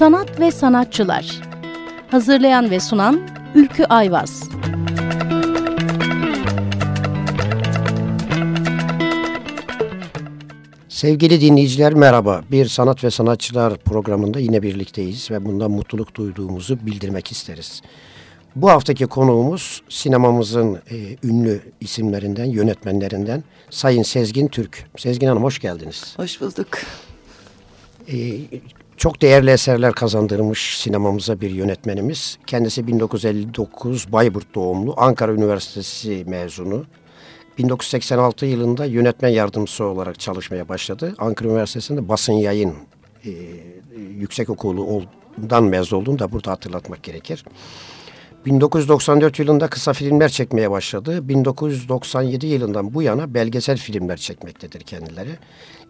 Sanat ve Sanatçılar Hazırlayan ve sunan Ülkü Ayvaz Sevgili dinleyiciler merhaba. Bir Sanat ve Sanatçılar programında yine birlikteyiz ve bundan mutluluk duyduğumuzu bildirmek isteriz. Bu haftaki konuğumuz sinemamızın e, ünlü isimlerinden, yönetmenlerinden Sayın Sezgin Türk. Sezgin Hanım hoş geldiniz. Hoş bulduk. E, çok değerli eserler kazandırmış sinemamıza bir yönetmenimiz. Kendisi 1959 Bayburt doğumlu, Ankara Üniversitesi mezunu. 1986 yılında yönetmen yardımcısı olarak çalışmaya başladı. Ankara Üniversitesi'nde basın yayın e, yüksek okulu oldan mezun olduğunu da burada hatırlatmak gerekir. 1994 yılında kısa filmler çekmeye başladı. 1997 yılından bu yana belgesel filmler çekmektedir kendileri.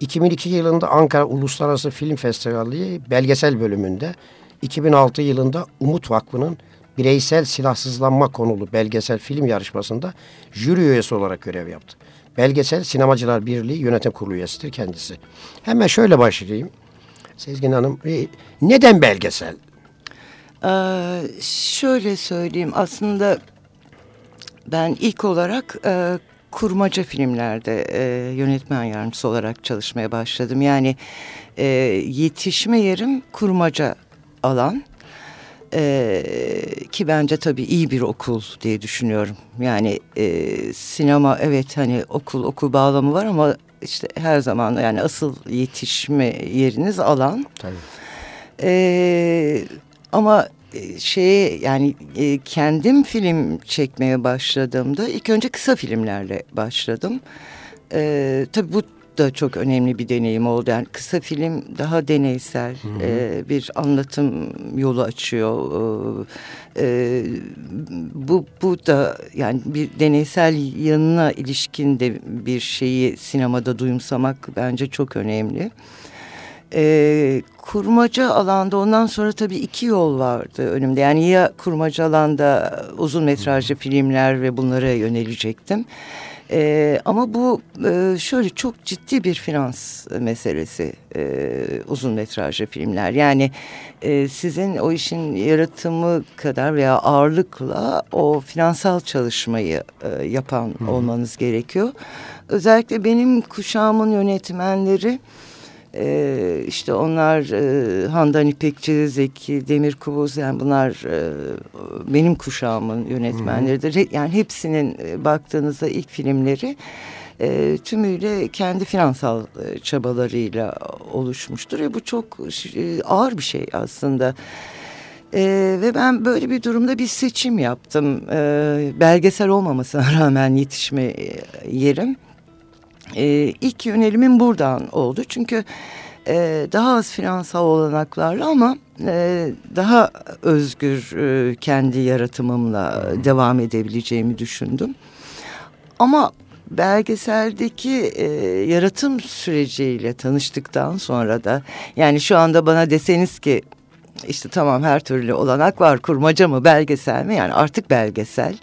2002 yılında Ankara Uluslararası Film Festivali belgesel bölümünde, 2006 yılında Umut Vakfı'nın bireysel silahsızlanma konulu belgesel film yarışmasında jüri üyesi olarak görev yaptı. Belgesel Sinemacılar Birliği Yönetim Kurulu üyesidir kendisi. Hemen şöyle başlayayım. Sezgin Hanım, e, neden belgesel? Ee, şöyle söyleyeyim aslında ben ilk olarak e, kurmaca filmlerde e, yönetmen yardımcısı olarak çalışmaya başladım. Yani e, yetişme yerim kurmaca alan e, ki bence tabii iyi bir okul diye düşünüyorum. Yani e, sinema evet hani okul okul bağlamı var ama işte her zaman yani asıl yetişme yeriniz alan. Tabii. E, ama şeye yani e, kendim film çekmeye başladığımda ilk önce kısa filmlerle başladım. E, tabii bu da çok önemli bir deneyim oldu. Yani kısa film daha deneysel hı hı. E, bir anlatım yolu açıyor. E, e, bu, bu da yani bir deneysel yanına ilişkin de bir şeyi sinemada duyumsamak bence çok önemli. E, kurmaca alanda ondan sonra tabii iki yol vardı önümde. Yani ya kurmaca alanda uzun metrajlı filmler ve bunlara yönelecektim. Ee, ama bu e, şöyle çok ciddi bir finans meselesi e, uzun metrajlı filmler. Yani e, sizin o işin yaratımı kadar veya ağırlıkla o finansal çalışmayı e, yapan Hı. olmanız gerekiyor. Özellikle benim kuşağımın yönetmenleri ee, işte onlar e, Handan İpekçi, Zeki Demirkubuz yani bunlar e, benim kuşağımın yönetmenleridir. Yani hepsinin e, baktığınızda ilk filmleri e, tümüyle kendi finansal e, çabalarıyla oluşmuştur. ve bu çok e, ağır bir şey aslında. Ee, ve ben böyle bir durumda bir seçim yaptım. Ee, belgesel olmamasına rağmen yetişme yerim e, ilk yönelimim buradan oldu. Çünkü e, daha az finansal olanaklarla ama e, daha özgür e, kendi yaratımımla devam edebileceğimi düşündüm. Ama belgeseldeki e, yaratım süreciyle tanıştıktan sonra da yani şu anda bana deseniz ki işte tamam her türlü olanak var kurmaca mı belgesel mi yani artık belgesel.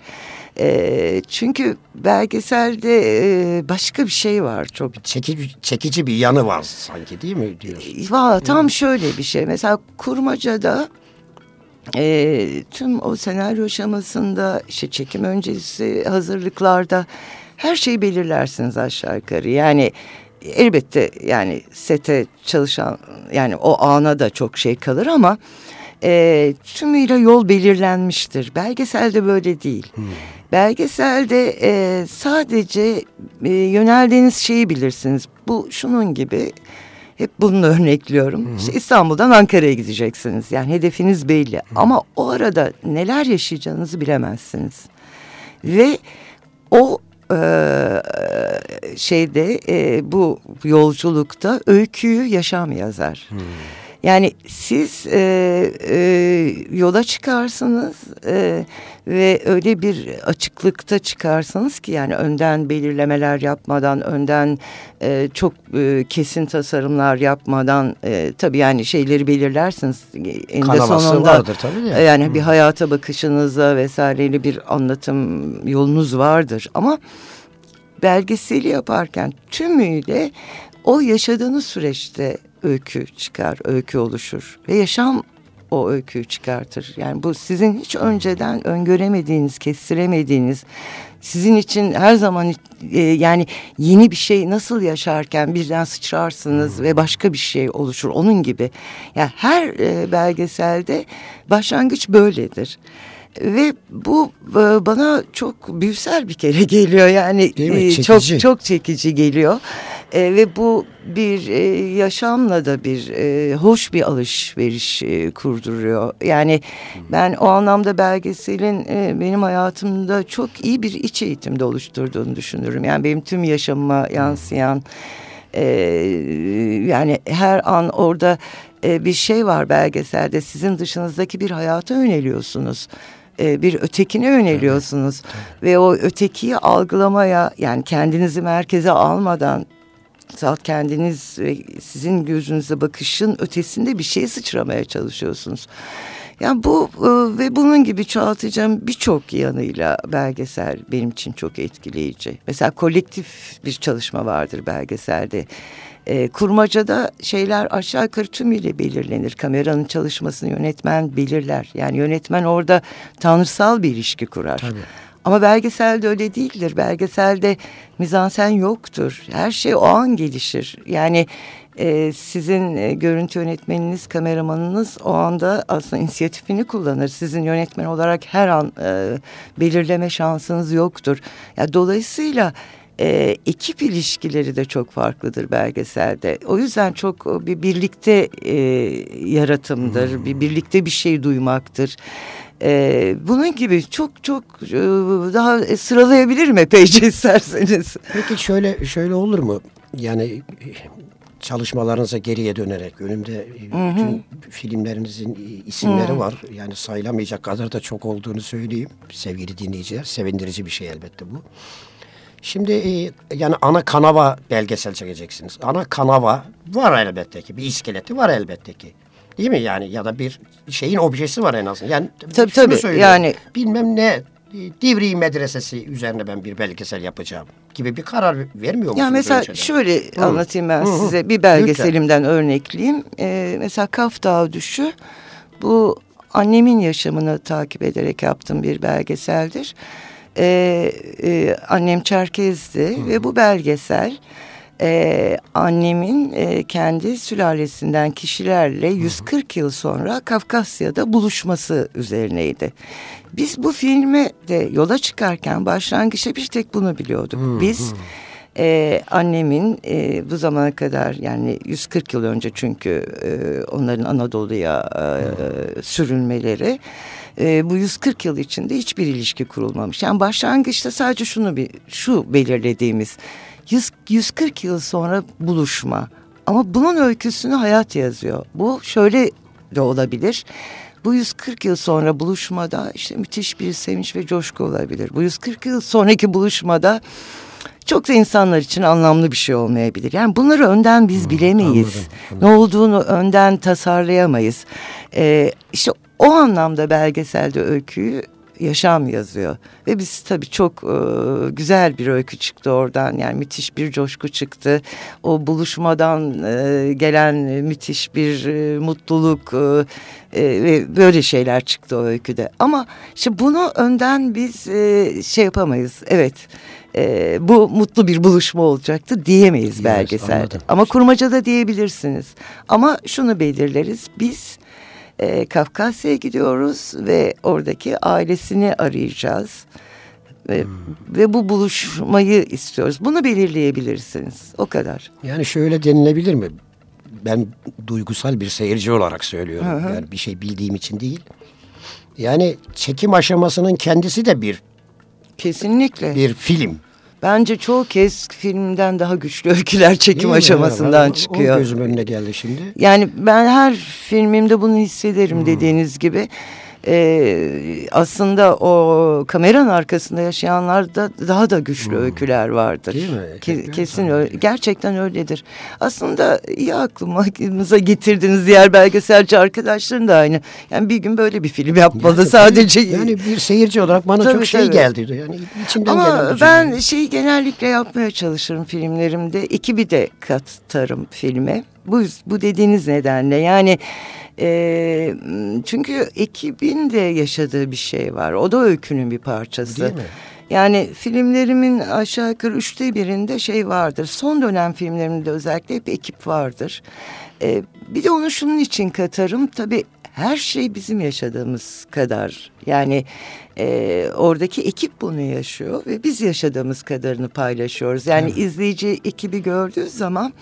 E, çünkü belgeselde e, başka bir şey var çok. Çekici, çekici bir yanı var sanki değil mi diyorsun? Valla tam şöyle bir şey. Mesela Kurmaca'da e, tüm o senaryo aşamasında işte çekim öncesi hazırlıklarda her şeyi belirlersiniz aşağı yukarı. Yani elbette yani sete çalışan yani o ana da çok şey kalır ama e, tümüyle yol belirlenmiştir. Belgeselde böyle değil. Hmm. Belgeselde e, sadece e, yöneldiğiniz şeyi bilirsiniz. Bu şunun gibi hep bunu örnekliyorum. Hı İşte İstanbul'dan Ankara'ya gideceksiniz. Yani hedefiniz belli. Hı. Ama o arada neler yaşayacağınızı bilemezsiniz. Ve o e, şeyde e, bu yolculukta öyküyü yaşam yazar. Hı. Yani siz e, e, yola çıkarsınız e, ve öyle bir açıklıkta çıkarsanız ki yani önden belirlemeler yapmadan, önden e, çok e, kesin tasarımlar yapmadan e, tabii yani şeyleri belirlersiniz. En sonunda vardır tabii ya. Yani hmm. bir hayata bakışınızla vesaireyle bir anlatım yolunuz vardır ama belgeseli yaparken tümüyle o yaşadığınız süreçte öykü çıkar, öykü oluşur. Ve yaşam o öyküyü çıkartır. Yani bu sizin hiç önceden öngöremediğiniz, kestiremediğiniz, sizin için her zaman e, yani yeni bir şey nasıl yaşarken birden sıçrarsınız ve başka bir şey oluşur onun gibi. Yani her e, belgeselde başlangıç böyledir. Ve bu e, bana çok büyüsel bir kere geliyor yani e, Çekici. çok çok çekici geliyor e, ve bu bir e, yaşamla da bir e, hoş bir alışveriş e, kurduruyor. Yani ben o anlamda belgeselin e, benim hayatımda çok iyi bir iç eğitimde oluşturduğunu düşünürüm. Yani benim tüm yaşamıma yansıyan e, yani her an orada e, bir şey var belgeselde sizin dışınızdaki bir hayata yöneliyorsunuz e, bir ötekine yöneliyorsunuz ve o ötekiyi algılamaya yani kendinizi merkeze almadan Salt kendiniz ve sizin gözünüze bakışın ötesinde bir şey sıçramaya çalışıyorsunuz. Yani bu e, ve bunun gibi çoğaltacağım birçok yanıyla belgesel benim için çok etkileyici. Mesela kolektif bir çalışma vardır belgeselde. E, kurmacada şeyler aşağı yukarı tümüyle belirlenir. Kameranın çalışmasını yönetmen belirler. Yani yönetmen orada tanrısal bir ilişki kurar. Tabii. Ama belgeselde öyle değildir. Belgeselde mizansen yoktur. Her şey o an gelişir. Yani e, sizin e, görüntü yönetmeniniz, kameramanınız o anda aslında inisiyatifini kullanır. Sizin yönetmen olarak her an e, belirleme şansınız yoktur. Ya, dolayısıyla e, ekip ilişkileri de çok farklıdır belgeselde. O yüzden çok bir birlikte e, yaratımdır, hmm. bir birlikte bir şey duymaktır. Ee, bunun gibi çok çok e, daha sıralayabilirim epeyce isterseniz. Peki şöyle şöyle olur mu? Yani çalışmalarınıza geriye dönerek önümde hı hı. bütün filmlerinizin isimleri hı. var. Yani sayılamayacak kadar da çok olduğunu söyleyeyim sevgili dinleyiciler. Sevindirici bir şey elbette bu. Şimdi e, yani ana kanava belgesel çekeceksiniz. Ana kanava var elbette ki. Bir iskeleti var elbette ki. Değil mi yani ya da bir şeyin objesi var en azından. Yani tabii tabii yani bilmem ne Divri Medresesi üzerine ben bir belgesel yapacağım gibi bir karar vermiyor musunuz? Ya mesela önceden? şöyle Hı. anlatayım ben Hı. size bir belgeselimden Lütfen. örnekleyeyim. Ee, mesela Kaf Dağı Düşü bu annemin yaşamını takip ederek yaptığım bir belgeseldir. Ee, e, annem Çerkez'di Hı. ve bu belgesel e, annemin e, kendi sülalesinden kişilerle 140 yıl sonra Kafkasya'da buluşması üzerineydi. Biz bu filme de yola çıkarken başlangıçta bir tek bunu biliyorduk. Biz e, annemin e, bu zamana kadar yani 140 yıl önce çünkü e, onların Anadolu'ya e, sürülmeleri e, bu 140 yıl içinde hiçbir ilişki kurulmamış. Yani başlangıçta sadece şunu bir şu belirlediğimiz 100, 140 yıl sonra buluşma. Ama bunun öyküsünü hayat yazıyor. Bu şöyle de olabilir. Bu 140 yıl sonra buluşmada işte müthiş bir sevinç ve coşku olabilir. Bu 140 yıl sonraki buluşmada çok da insanlar için anlamlı bir şey olmayabilir. Yani bunları önden biz hmm, bilemeyiz. Anladım, anladım. Ne olduğunu önden tasarlayamayız. Ee, işte o anlamda belgeselde öyküyü yaşam yazıyor. Ve biz tabii çok e, güzel bir öykü çıktı oradan. Yani müthiş bir coşku çıktı. O buluşmadan e, gelen müthiş bir e, mutluluk e, e, ve böyle şeyler çıktı o öyküde. Ama işte bunu önden biz e, şey yapamayız. Evet e, bu mutlu bir buluşma olacaktı diyemeyiz yes, belgesel. Anladım. Ama kurmacada diyebilirsiniz. Ama şunu belirleriz. Biz e, Kafkasya'ya gidiyoruz ve oradaki ailesini arayacağız. Ve, hmm. ve bu buluşmayı istiyoruz. Bunu belirleyebilirsiniz. O kadar. Yani şöyle denilebilir mi? Ben duygusal bir seyirci olarak söylüyorum. Hı hı. Yani bir şey bildiğim için değil. Yani çekim aşamasının kendisi de bir kesinlikle bir film. Bence çoğu kez filmden daha güçlü öyküler çekim aşamasından o, çıkıyor. O gözüm önüne geldi şimdi. Yani ben her filmimde bunu hissederim hmm. dediğiniz gibi e, aslında o kameranın arkasında yaşayanlarda daha da güçlü hmm. öyküler vardır. Değil mi? Ke kesin öyle. Gerçekten öyledir. Aslında iyi aklımıza getirdiniz diğer belgeselci arkadaşların da aynı. Yani bir gün böyle bir film yapmalı yani, sadece. Yani bir seyirci olarak bana tabii, çok şey tabii. geldi. Yani içimden Ama gelen ben şeyi genellikle yapmaya çalışırım filmlerimde. Ekibi de katarım filme. Bu, bu dediğiniz nedenle yani E, çünkü ekibin de yaşadığı bir şey var. O da öykünün bir parçası. Değil mi? Yani filmlerimin aşağı yukarı üçte birinde şey vardır. Son dönem filmlerimde özellikle hep ekip vardır. Ee, bir de onu şunun için katarım. Tabii her şey bizim yaşadığımız kadar. Yani e, oradaki ekip bunu yaşıyor ve biz yaşadığımız kadarını paylaşıyoruz. Yani evet. izleyici ekibi gördüğü zaman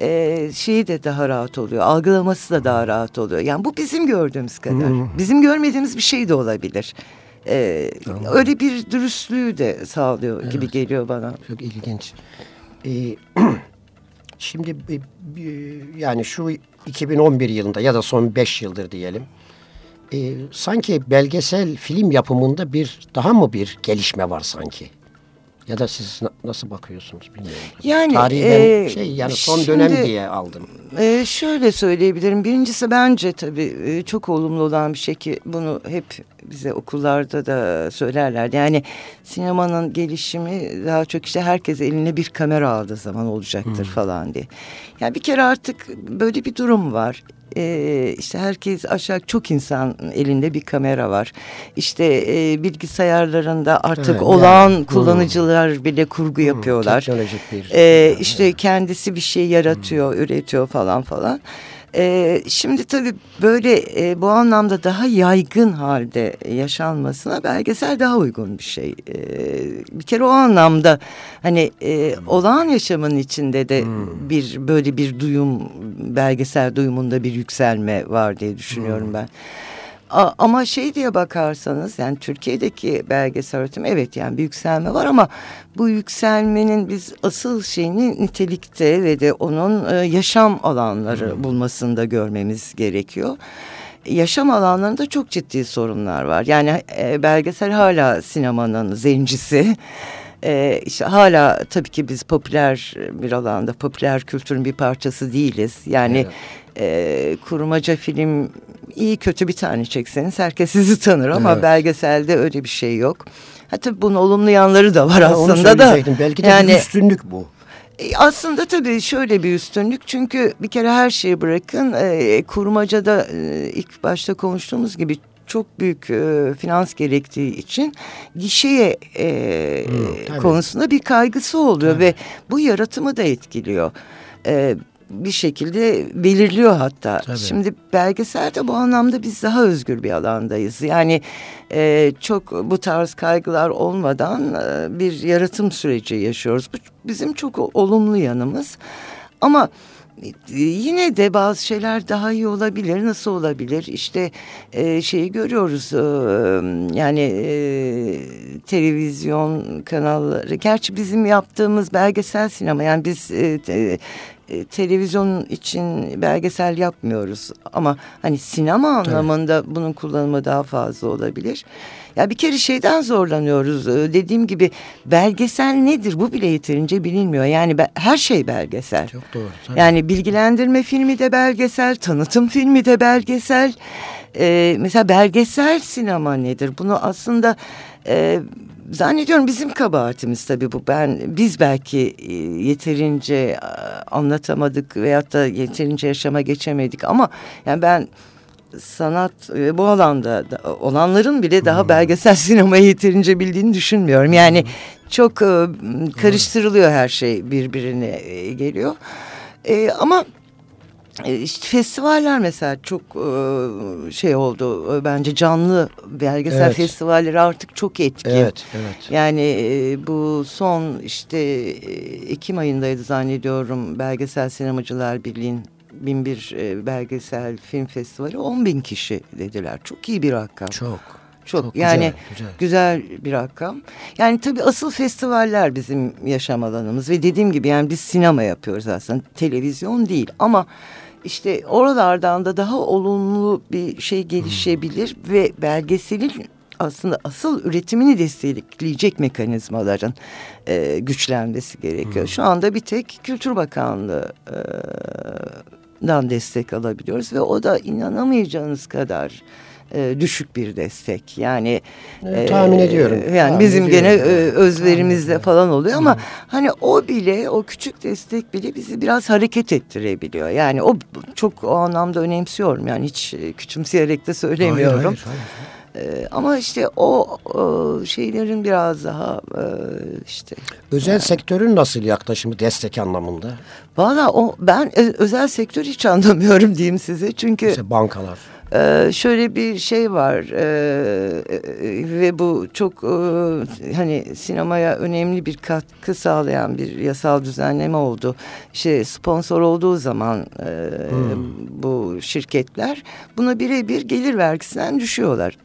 e, şeyi de daha rahat oluyor. Algılaması da daha rahat oluyor. Yani bu bizim gördüğümüz kadar. Hmm. Bizim görmediğimiz bir şey de olabilir. Ee, tamam. Öyle bir dürüstlüğü de sağlıyor evet. gibi geliyor bana. Çok ilginç. Ee, şimdi yani şu 2011 yılında ya da son 5 yıldır diyelim. E, sanki belgesel film yapımında bir daha mı bir gelişme var sanki? Ya da siz nasıl bakıyorsunuz bilmiyorum. Yani Tarihi e, şey yani son şimdi, dönem diye aldım. E, şöyle söyleyebilirim. Birincisi bence tabii e, çok olumlu olan bir şey ki bunu hep bize okullarda da söylerler. Yani sinemanın gelişimi daha çok işte herkes eline bir kamera aldığı zaman olacaktır hmm. falan diye. Yani bir kere artık böyle bir durum var e, işte herkes aşağı çok insan elinde bir kamera var. İşte e, bilgisayarlarında artık evet, olağan yani, kullanıcılar hmm. bile kurgu yapıyorlar. Teknolojik bir. E, işte kendisi bir şey yaratıyor, hmm. üretiyor falan falan. E, şimdi tabii böyle e, bu anlamda daha yaygın halde yaşanmasına belgesel daha uygun bir şey. E, bir kere o anlamda hani e, olağan yaşamın içinde de hmm. bir böyle bir duyum belgesel duyumunda bir yükselme var diye düşünüyorum hmm. ben ama şey diye bakarsanız yani Türkiye'deki belgesel üretim evet yani bir yükselme var ama bu yükselmenin biz asıl şeyini nitelikte ve de onun e, yaşam alanları hmm. bulmasında görmemiz gerekiyor. Yaşam alanlarında çok ciddi sorunlar var. Yani e, belgesel hala sinemanın zencisi. Ee, işte hala tabii ki biz popüler bir alanda, popüler kültürün bir parçası değiliz. Yani evet e, kurmaca film iyi kötü bir tane çekseniz herkes sizi tanır ama evet. belgeselde öyle bir şey yok. Ha tabii bunun olumlu yanları da var ha, aslında da. Belki de yani, bir üstünlük bu. E, aslında tabii şöyle bir üstünlük çünkü bir kere her şeyi bırakın e, kurmacada e, ilk başta konuştuğumuz gibi çok büyük e, finans gerektiği için gişeye e, hmm, konusunda bir kaygısı oluyor tabii. ve bu yaratımı da etkiliyor. E, bir şekilde belirliyor hatta. Tabii. Şimdi belgeselde bu anlamda biz daha özgür bir alandayız. Yani e, çok bu tarz kaygılar olmadan e, bir yaratım süreci yaşıyoruz. Bu bizim çok olumlu yanımız. Ama e, yine de bazı şeyler daha iyi olabilir. Nasıl olabilir? İşte e, şeyi görüyoruz. E, yani e, televizyon kanalları. Gerçi bizim yaptığımız belgesel sinema. Yani biz e, e, televizyon için belgesel yapmıyoruz ama hani sinema anlamında evet. bunun kullanımı daha fazla olabilir. Ya bir kere şeyden zorlanıyoruz. E, dediğim gibi belgesel nedir? Bu bile yeterince bilinmiyor. Yani be, her şey belgesel. Çok doğru. Tabii. Yani bilgilendirme filmi de belgesel, tanıtım filmi de belgesel. Ee, mesela belgesel sinema nedir? Bunu aslında e, Zannediyorum bizim kabahatimiz tabii bu. Ben biz belki e, yeterince e, anlatamadık veyahut da yeterince yaşama geçemedik ama yani ben sanat e, bu alanda olanların bile daha hmm. belgesel sinemayı yeterince bildiğini düşünmüyorum. Yani hmm. çok karıştırılıyor her şey birbirine geliyor. ama e, işte festivaller mesela çok e, şey oldu e, bence canlı belgesel evet. festivalleri artık çok etkin. Evet, evet. Yani bu son işte Ekim ayındaydı zannediyorum belgesel sinemacılar birliğin bin bir belgesel film festivali 10 bin kişi dediler. Çok iyi bir rakam. Çok. Çok, Çok yani güzel, güzel. güzel bir rakam. Yani tabii asıl festivaller bizim yaşam alanımız ve dediğim gibi yani biz sinema yapıyoruz aslında televizyon değil ama işte oralardan da daha olumlu bir şey gelişebilir hmm. ve belgeselin aslında asıl üretimini destekleyecek mekanizmaların e, güçlenmesi gerekiyor. Hmm. Şu anda bir tek Kültür Bakanlığı'dan destek alabiliyoruz ve o da inanamayacağınız kadar e, düşük bir destek. Yani e, tahmin ediyorum. Yani tahmin bizim ediyorum. gene e, özverimizle falan oluyor ama hmm. hani o bile o küçük destek bile bizi biraz hareket ettirebiliyor. Yani o çok o anlamda önemsiyorum. Yani hiç küçümseyerek de söylemiyorum. Hayır, hayır, hayır. Ee, ama işte o, o şeylerin biraz daha e, işte. Özel yani. sektörün nasıl yaklaşımı destek anlamında? Valla ben özel sektör hiç anlamıyorum diyeyim size çünkü. Mesela bankalar. Ee, şöyle bir şey var ee, ve bu çok e, hani sinemaya önemli bir katkı sağlayan bir yasal düzenleme oldu. İşte sponsor olduğu zaman e, hmm. bu şirketler buna birebir gelir vergisinden düşüyorlar.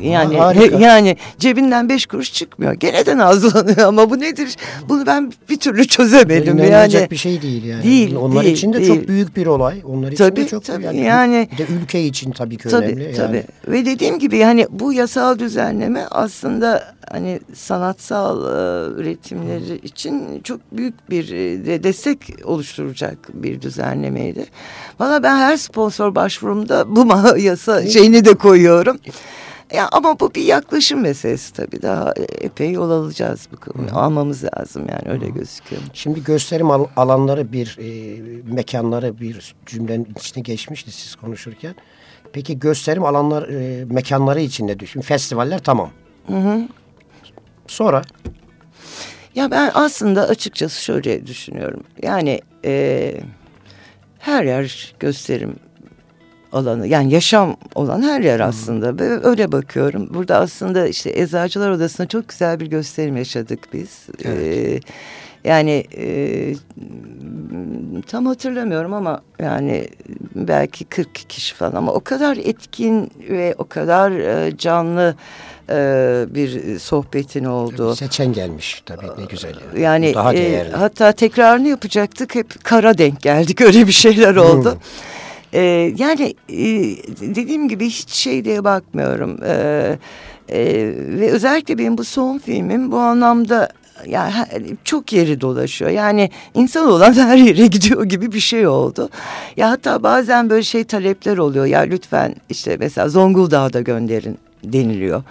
Yani Harika. yani cebinden beş kuruş çıkmıyor. Gene de nazlanıyor ama bu nedir? Bunu ben bir türlü çözemedim. Yani bir şey değil yani. Değil. Onlar değil, için de değil. çok büyük bir olay. Onlar için tabii, de çok tabii, yani, yani bir de ülke için tabii ki tabii, önemli. Tabii. Yani. Ve dediğim gibi yani bu yasal düzenleme aslında hani sanatsal e, üretimleri için çok büyük bir e, de destek oluşturacak bir düzenlemeydi. Valla ben her sponsor başvurumda bu yasa şeyini de koyuyorum. Ya ama bu bir yaklaşım meselesi tabii. Daha epey yol alacağız bu konuyu. Almamız lazım yani öyle Hı. gözüküyor. Şimdi gösterim al alanları bir e, mekanları bir cümlenin içine geçmişti siz konuşurken. Peki gösterim alanlar e, mekanları için ne düşün? Festivaller tamam. Hı hı. Sonra? Ya ben aslında açıkçası şöyle düşünüyorum. Yani e, her yer gösterim alanı yani yaşam olan her yer aslında ve öyle bakıyorum. Burada aslında işte Eczacılar Odası'nda çok güzel bir gösterim yaşadık biz. Evet. Ee, yani e, tam hatırlamıyorum ama yani belki 40 kişi falan ama o kadar etkin ve o kadar e, canlı e, bir sohbetin oldu. Tabii seçen gelmiş tabii ne güzel. Yani, yani daha E, hatta tekrarını yapacaktık hep kara denk geldik öyle bir şeyler oldu. Hmm. E, yani e, dediğim gibi hiç şey diye bakmıyorum. E, e, ve özellikle benim bu son filmim bu anlamda yani çok yeri dolaşıyor. Yani insan olan her yere gidiyor gibi bir şey oldu. Ya hatta bazen böyle şey talepler oluyor. Ya lütfen işte mesela Zonguldak'a da gönderin deniliyor.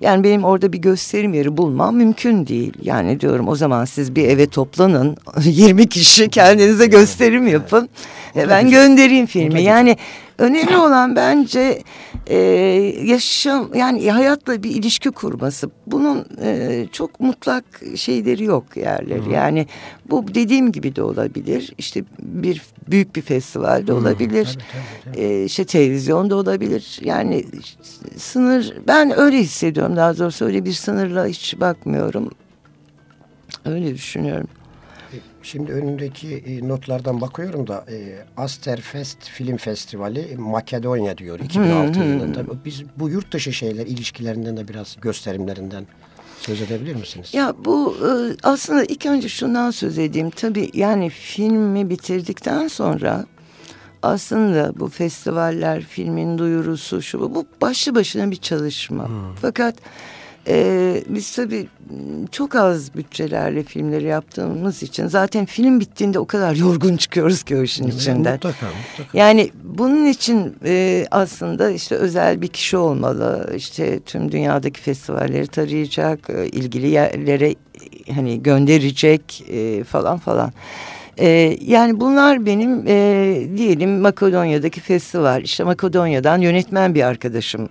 Yani benim orada bir gösterim yeri bulmam mümkün değil. Yani diyorum o zaman siz bir eve toplanın 20 kişi kendinize gösterim yapın. Evet. Ben göndereyim filmi. Yani önemli olan bence e, yaşam yani hayatla bir ilişki kurması. Bunun e, çok mutlak şeyleri yok yerleri. Hı. Yani bu dediğim gibi de olabilir. İşte bir büyük bir festivalde olabilir. Tabii, tabii, tabii. E, işte televizyonda olabilir. Yani sınır ben öyle hissediyorum daha doğrusu öyle bir sınırla hiç bakmıyorum. Öyle düşünüyorum. Şimdi önündeki e, notlardan bakıyorum da e, Asterfest Film Festivali Makedonya diyor 2006 yılında. Biz bu yurt dışı şeyler ilişkilerinden de biraz gösterimlerinden söz edebilir misiniz? Ya bu e, aslında ilk önce şundan söz edeyim. Tabii yani filmi bitirdikten sonra aslında bu festivaller, filmin duyurusu şu bu başlı başına bir çalışma. Hmm. Fakat ee, biz tabii çok az bütçelerle filmleri yaptığımız için zaten film bittiğinde o kadar yorgun çıkıyoruz ki o işin evet, içinden. Mutlaka, mutlaka. Yani bunun için e, aslında işte özel bir kişi olmalı. İşte tüm dünyadaki festivalleri tarayacak, e, ilgili yerlere hani gönderecek e, falan falan. E, yani bunlar benim e, diyelim Makedonya'daki festival. İşte Makedonya'dan yönetmen bir arkadaşım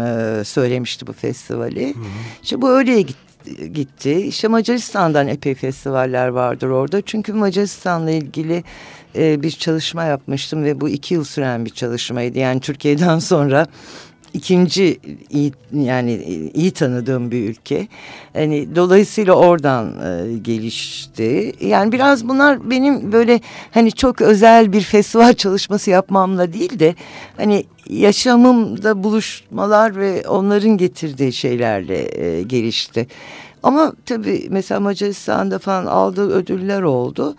e, söylemişti bu festivali. Hı hı. İşte bu öyle gitti gitti. İşte Macaristan'dan epey festivaller vardır orada. Çünkü Macaristan'la ilgili e, bir çalışma yapmıştım ve bu iki yıl süren bir çalışmaydı. Yani Türkiye'den sonra ikinci iyi, yani iyi tanıdığım bir ülke. Hani dolayısıyla oradan e, gelişti. Yani biraz bunlar benim böyle hani çok özel bir festival çalışması yapmamla değil de hani yaşamımda buluşmalar ve onların getirdiği şeylerle e, gelişti. Ama tabii mesela Macaristan'da falan aldığı ödüller oldu.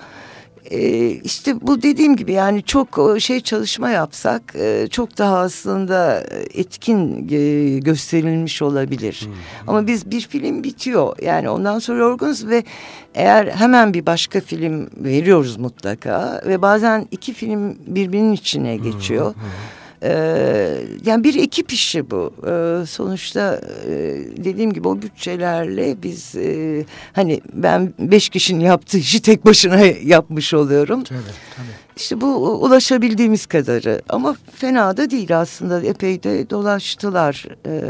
Ee, işte bu dediğim gibi yani çok şey çalışma yapsak e, çok daha aslında etkin e, gösterilmiş olabilir. Hmm. Ama biz bir film bitiyor yani ondan sonra yorgunuz ve eğer hemen bir başka film veriyoruz mutlaka ve bazen iki film birbirinin içine geçiyor. Hmm. Ee, yani bir ekip işi bu. Ee, sonuçta e, dediğim gibi o bütçelerle biz e, hani ben beş kişinin yaptığı işi tek başına yapmış oluyorum. Tabii, tabii. İşte bu ulaşabildiğimiz kadarı ama fena da değil aslında epey de dolaştılar ee,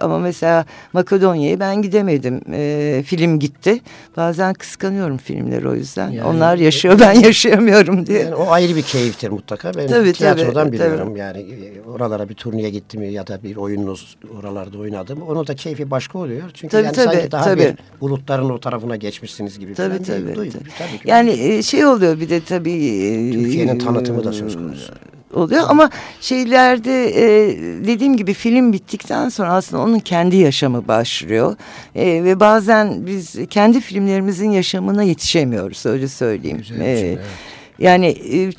ama mesela Makedonya'ya ben gidemedim ee, film gitti bazen kıskanıyorum filmleri o yüzden Yani- onlar yaşıyor ben yaşayamıyorum diye. Yani o ayrı bir keyiftir mutlaka. Ben Tabii, tiyatrodan tabii, biliyorum. tabii. Yani e, oralara bir turneye gittim ya da bir oyununuz oralarda oynadım. Onun da keyfi başka oluyor. Çünkü Tabii, yani tabii, sanki daha tabii. bir bulutların o tarafına geçmişsiniz gibi. Tabii, tabii, tabii. Tabii. Yani e, şey oluyor bir de tabii. E, Türkiye'nin tanıtımı da söz konusu. Oluyor ama şeylerde e, dediğim gibi film bittikten sonra aslında onun kendi yaşamı başlıyor. E, ve bazen biz kendi filmlerimizin yaşamına yetişemiyoruz öyle söyleyeyim. Güzel bir şey, E, evet. Yani e,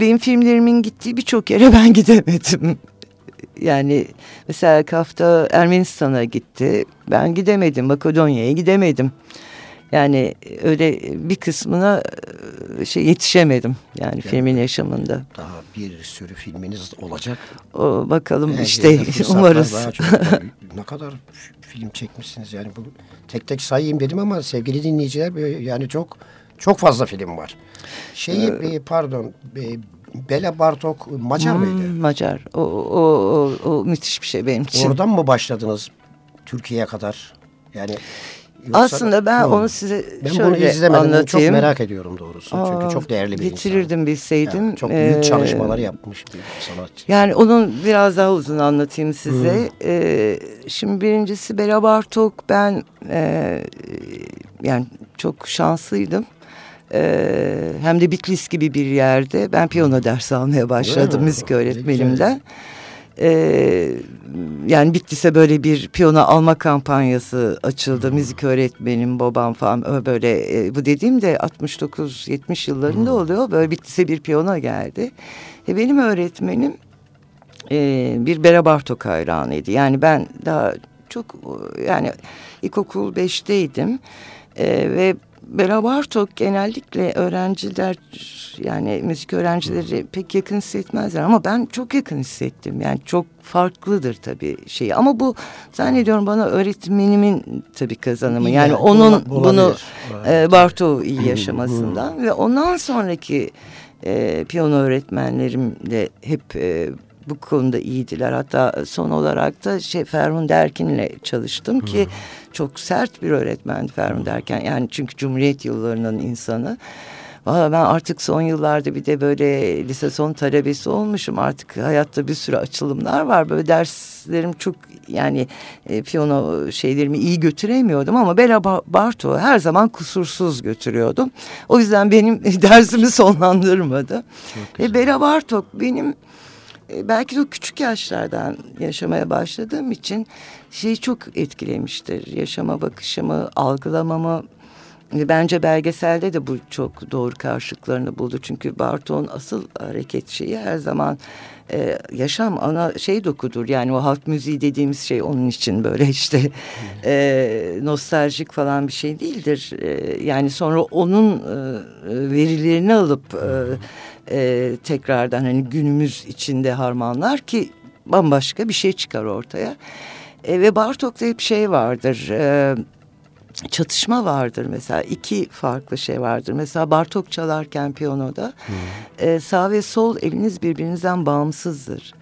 benim filmlerimin gittiği birçok yere ben gidemedim. Yani mesela Kafta Ermenistan'a gitti. Ben gidemedim. Makedonya'ya gidemedim. Yani öyle bir kısmına e, şey yetişemedim yani filmin yaşamında. Daha bir sürü filminiz olacak. O bakalım Herkese işte umarız. çok. Ne kadar film çekmişsiniz yani bu tek tek sayayım dedim ama sevgili dinleyiciler böyle yani çok çok fazla film var. Şeyi Ee, e, pardon e, Bela Bartok Macar mıydı? Hmm, Macar. O, o, o, o müthiş bir şey benim için. Oradan mı başladınız Türkiye'ye kadar? Yani yoksa- Aslında ben Hı. onu size ben şöyle bunu izlemedim. Bunu Çok anlatayım. merak ediyorum doğrusu. Çünkü Aa, çok değerli bir insan. Getirirdim bilseydim. Yani çok büyük Ee, çalışmalar yapmış bir sanatçı. Yani onun biraz daha uzun anlatayım size. Ee, şimdi birincisi Bela Bartok ben e, yani çok şanslıydım. Ee, hem de Bitlis gibi bir yerde ben piyano dersi almaya başladım müzik öğretmenimden. Ee, yani Bitlis'e böyle bir piyano alma kampanyası açıldı. Müzik öğretmenim, babam falan böyle e, bu dediğim de 69-70 yıllarında oluyor. Böyle Bitlis'e bir piyano geldi. E, benim öğretmenim e, bir Bera Bartok hayranıydı. Yani ben daha çok yani ilkokul 5'teydim E, ve Bela Bartok genellikle öğrenciler yani müzik öğrencileri pek yakın hissetmezler ama ben çok yakın hissettim. Yani çok farklıdır tabii şeyi ama bu zannediyorum bana öğretmenimin tabii kazanımı. Yani onun olabilir. bunu Olabilir. e, Bartok'u iyi yaşamasından ve ondan sonraki e, piyano öğretmenlerim de hep e, bu konuda iyiydiler. Hatta son olarak da şey Ferhun Derkin'le çalıştım ki çok sert bir öğretmendi Ferhun Derken. Yani çünkü Cumhuriyet yıllarının insanı. Valla ben artık son yıllarda bir de böyle lise son talebesi olmuşum. Artık hayatta bir sürü açılımlar var. Böyle derslerim çok yani e, piyano şeylerimi iyi götüremiyordum ama Bela Ba- Bartok'u her zaman kusursuz götürüyordum. O yüzden benim dersimi sonlandırmadı. Ve Bela Bartok benim e, belki de o küçük yaşlardan yaşamaya başladığım için şeyi çok etkilemiştir. Yaşama bakışımı, algılamamı. Ve Bence belgeselde de bu çok doğru karşılıklarını buldu. Çünkü Bartok'un asıl hareket şeyi her zaman e, yaşam ana şey dokudur. Yani o halk müziği dediğimiz şey onun için böyle işte e, nostaljik falan bir şey değildir. E, yani sonra onun e, verilerini alıp e, e, tekrardan hani günümüz içinde harmanlar ki bambaşka bir şey çıkar ortaya. E, ve Bartok'ta hep şey vardır. E, çatışma vardır mesela iki farklı şey vardır. Mesela Bartok çalarken piyanoda e, sağ ve sol eliniz birbirinizden bağımsızdır.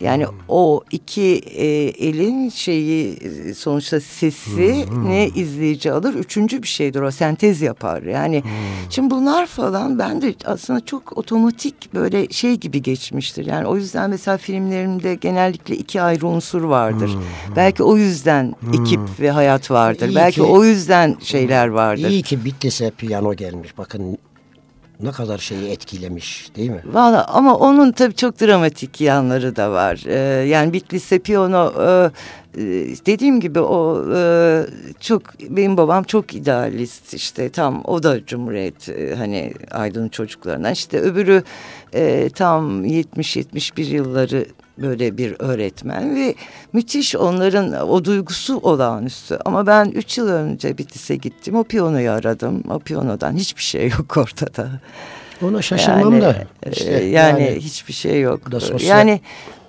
Yani o iki e, elin şeyi e, sonuçta sesi ne izleyici alır. Üçüncü bir şeydir o sentez yapar. Yani şimdi bunlar falan ben de aslında çok otomatik böyle şey gibi geçmiştir. Yani o yüzden mesela filmlerimde genellikle iki ayrı unsur vardır. Belki o yüzden ekip ve hayat vardır. İyi Belki ki- o yüzden şeyler vardır. İyi ki Bitlis'e piyano gelmiş. Bakın ne kadar şeyi etkilemiş değil mi? Valla ama onun tabii çok dramatik yanları da var. Ee, yani Bitlis'te piyano e, e, dediğim gibi o e, çok benim babam çok idealist işte tam o da Cumhuriyet e, hani aydın çocuklarından işte öbürü e, tam 70-71 yılları böyle bir öğretmen ve müthiş onların o duygusu olağanüstü. Ama ben üç yıl önce Bitlis'e gittim o piyanoyu aradım o piyanodan hiçbir şey yok ortada. Ona şaşırmam yani, da. e, İşte yani, yani hiçbir şey yok. da sosyal- Yani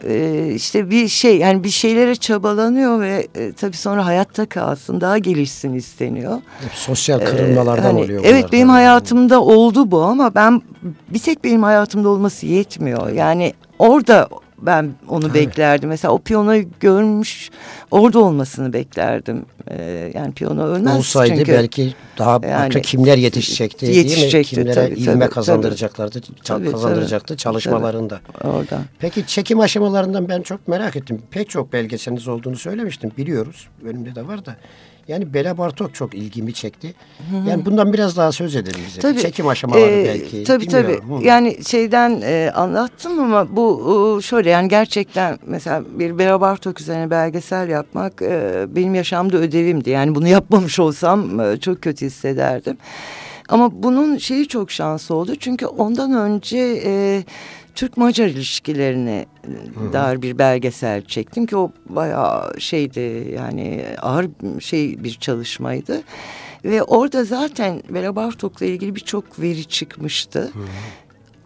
e, işte bir şey yani bir şeylere çabalanıyor ve e, tabii sonra hayatta kalsın daha gelişsin isteniyor. hep sosyal Ee, kırılmalardan hani, oluyor. Evet bunlar benim hayatımda oldu bu ama ben bir tek benim hayatımda olması yetmiyor. Yani orada ben onu Evet. beklerdim. Mesela o piyanoyu görmüş orada olmasını beklerdim. Ee, yani piyano ölmez Olsaydı çünkü. belki daha Yani başka kimler yetişecekti değil mi? yetişecekti, Kimlere tabii, ilme tabii, kazandıracaklardı, Tabii, kazandıracaktı tabii, çalışmalarında. Orada. Peki çekim aşamalarından ben çok merak ettim. Pek çok belgeseliniz olduğunu söylemiştim. Biliyoruz. Önümde de var da. Yani Bela Bartok çok ilgimi çekti. Yani bundan biraz daha söz edelim bize. Tabii. Çekim aşamaları Ee, belki. Tabii tabii. bilmiyorum. Hı. Yani şeyden e, anlattım ama bu e, şöyle yani gerçekten mesela bir Bela Bartok üzerine belgesel yapmak e, benim yaşamda ödevimdi. Yani bunu yapmamış olsam e, çok kötü hissederdim. Ama bunun şeyi çok şansı oldu. Çünkü ondan önce e, Türk-Macar ilişkilerine e, dair bir belgesel çektim ki o bayağı şeydi yani ağır şey bir çalışmaydı. Ve orada zaten Bela Bartok'la ilgili birçok veri çıkmıştı.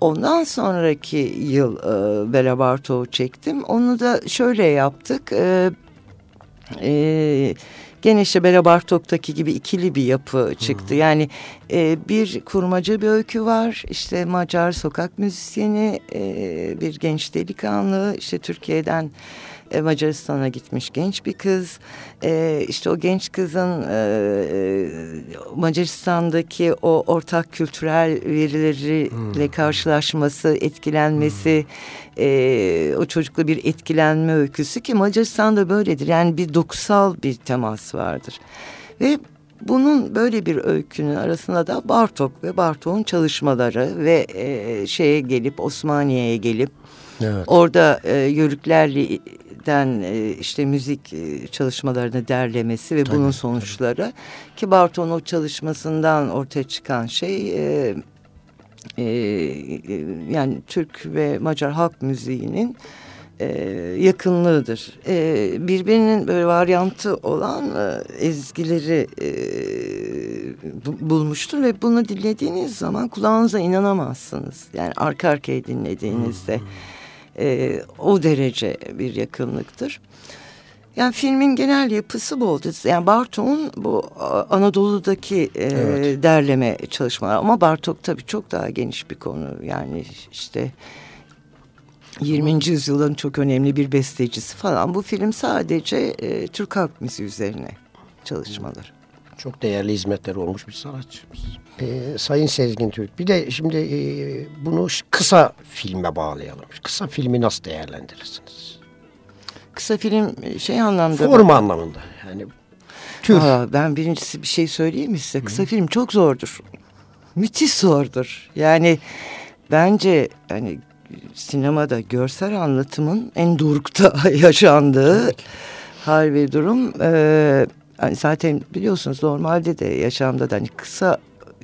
Ondan sonraki yıl e, Bela Bartok'u çektim. Onu da şöyle yaptık. E, e, gene işte Bela Bartok'taki gibi ikili bir yapı çıktı. Yani e, bir kurmaca bir öykü var. İşte Macar sokak müzisyeni e, bir genç delikanlı işte Türkiye'den e, Macaristan'a gitmiş genç bir kız. E, işte o genç kızın e, Macaristan'daki o ortak kültürel verileriyle karşılaşması, etkilenmesi, e, o çocukla bir etkilenme öyküsü ki Macaristan'da böyledir. Yani bir dokusal bir temas vardır. Ve bunun böyle bir öykünün arasında da Bartok ve Bartok'un çalışmaları ve e, şeye gelip Osmaniye'ye gelip Evet. Orada e, yörüklerden e, işte müzik e, çalışmalarını derlemesi ve bunun sonuçları ki Barton o çalışmasından ortaya çıkan şey e, e, e, yani Türk ve Macar halk müziğinin e, yakınlığıdır. E, birbirinin böyle varyantı olan e, ezgileri e, bu- bulmuştur ve bunu dinlediğiniz zaman kulağınıza inanamazsınız. Yani arka arkaya dinlediğinizde e, o derece bir yakınlıktır. Yani filmin genel yapısı bu oldu. Yani Bartok'un bu a, Anadolu'daki e, Evet. derleme çalışmaları ama Bartok tabii çok daha geniş bir konu. Yani işte 20. yüzyılın çok önemli bir bestecisi falan. Bu film sadece e, Türk halk müziği üzerine çalışmalar. Çok değerli hizmetleri olmuş bir sanatçımız. Ee, Sayın Sezgin Türk. Bir de şimdi e, bunu kısa filme bağlayalım. Kısa filmi nasıl değerlendirirsiniz? Kısa film e, şey anlamda... Forma anlamında. Yani tür. Aa, ben birincisi bir şey söyleyeyim mi size? Kısa film çok zordur. Müthiş zordur. Yani bence hani sinemada görsel anlatımın en dorukta yaşandığı hal ve durum. Ee, hani zaten biliyorsunuz normalde de yaşamda da hani kısa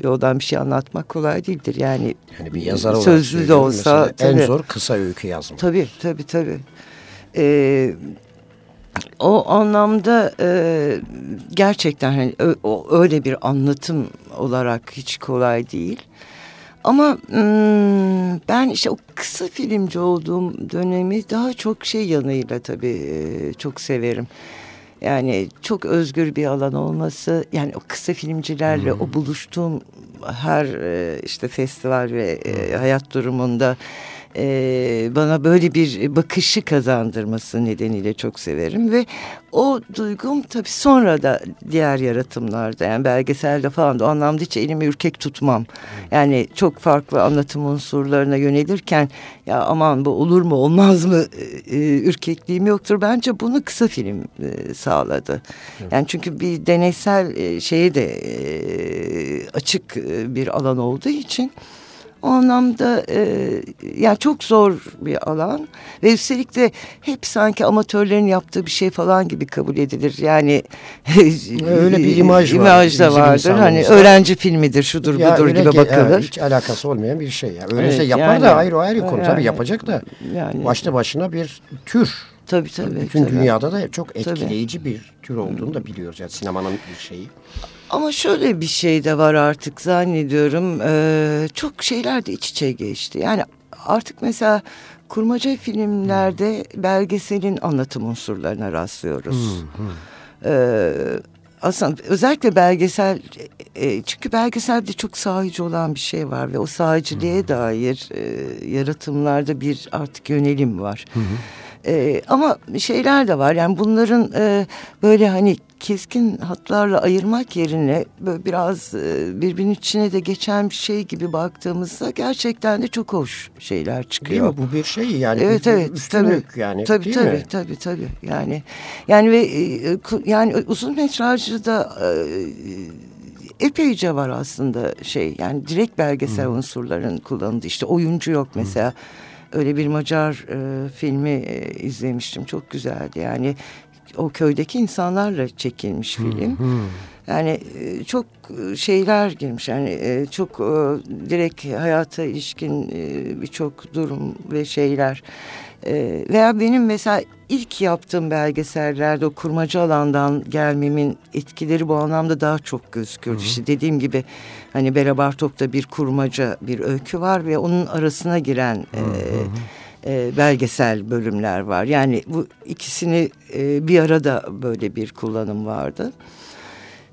yoldan bir şey anlatmak kolay değildir. Yani, Yani bir yazar olarak sözlü de olsa mesela, en tabii. zor kısa öykü yazmak. Tabii tabii tabii. Ee, o anlamda e, gerçekten hani ö- o, öyle bir anlatım olarak hiç kolay değil. Ama hmm, ben işte o kısa filmci olduğum dönemi daha çok şey yanıyla tabii e, çok severim. Yani çok özgür bir alan olması, yani o kısa filmcilerle o buluştuğum her e, işte festival ve e, hayat durumunda e, bana böyle bir bakışı kazandırması nedeniyle çok severim ve o duygum tabii sonra da diğer yaratımlarda yani belgeselde falan da o anlamda hiç elimi ürkek tutmam. Yani çok farklı anlatım unsurlarına yönelirken ya aman bu olur mu olmaz mı e, e, ürkekliğim yoktur. Bence bunu kısa film e, sağladı. Yani çünkü bir deneysel e, şeye de e, açık e, bir alan olduğu için o anlamda e, yani çok zor bir alan ve üstelik de hep sanki amatörlerin yaptığı bir şey falan gibi kabul edilir. Yani Öyle bir imaj var imaj da vardır. Hani öğrenci filmidir, şudur Ya budur gibi ki, bakılır. evet, hiç alakası olmayan bir şey. Ya. Öyleyse Evet, yapar yani- da ayrı o ayrı konu. yani- Tabii yapacak da Yani- başlı başına bir tür. Tabii tabii. Bütün tabii. dünyada da çok Tabii. etkileyici bir tür olduğunu da biliyoruz. Yani sinemanın bir şeyi. Ama şöyle bir şey de var artık zannediyorum. Ee, çok şeyler de iç içe geçti. Yani artık mesela kurmaca filmlerde belgeselin anlatım unsurlarına rastlıyoruz. Ee, aslında özellikle belgesel e, çünkü belgeselde çok sahici olan bir şey var ve o sahiciliğe dair e, yaratımlarda bir artık yönelim var. E, ama şeyler de var yani bunların e, böyle hani keskin hatlarla ayırmak yerine böyle biraz e, birbirinin içine de geçen bir şey gibi baktığımızda gerçekten de çok hoş şeyler çıkıyor. Değil mi? Bu bir şey yani. Evet evet tabii. yani. Tabii değil tabii, mi? tabii tabii yani yani ve e, ku- yani uzun metrajlı da e, epeyce var aslında şey yani direkt belgesel unsurların kullanıldığı işte oyuncu yok mesela. Öyle bir Macar e, filmi e, izlemiştim çok güzeldi yani o köydeki insanlarla çekilmiş film. Yani e, çok e, şeyler girmiş yani e, çok direkt hayata ilişkin birçok durum ve şeyler. Veya benim mesela ilk yaptığım belgesellerde o kurmaca alandan gelmemin etkileri bu anlamda daha çok gözüküyor. İşte dediğim gibi hani Bela Bartok'ta bir kurmaca bir öykü var ve onun arasına giren e, e, belgesel bölümler var. Yani bu ikisini e, bir arada böyle bir kullanım vardı.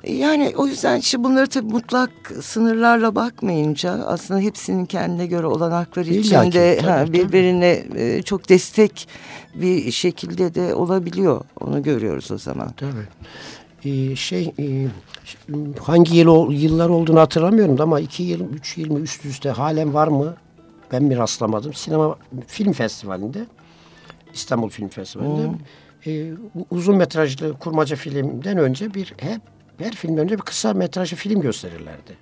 Yani o yüzden işte bunları tabii mutlak sınırlarla bakmayınca aslında hepsinin kendine göre olanakları İlla ki, içinde tabii, ha, birbirine e, çok destek bir şekilde de olabiliyor. Onu görüyoruz o zaman. Tabii. Ee, şey e, hangi yıl yıllar olduğunu hatırlamıyorum da ama iki yıl, üç yıl mı üst üste halen var mı? Ben mi rastlamadım? Sinema Film Festivali'nde İstanbul Film Festivali'nde e, uzun metrajlı kurmaca filmden önce bir hep her filmden önce bir kısa metrajlı film gösterirlerdi.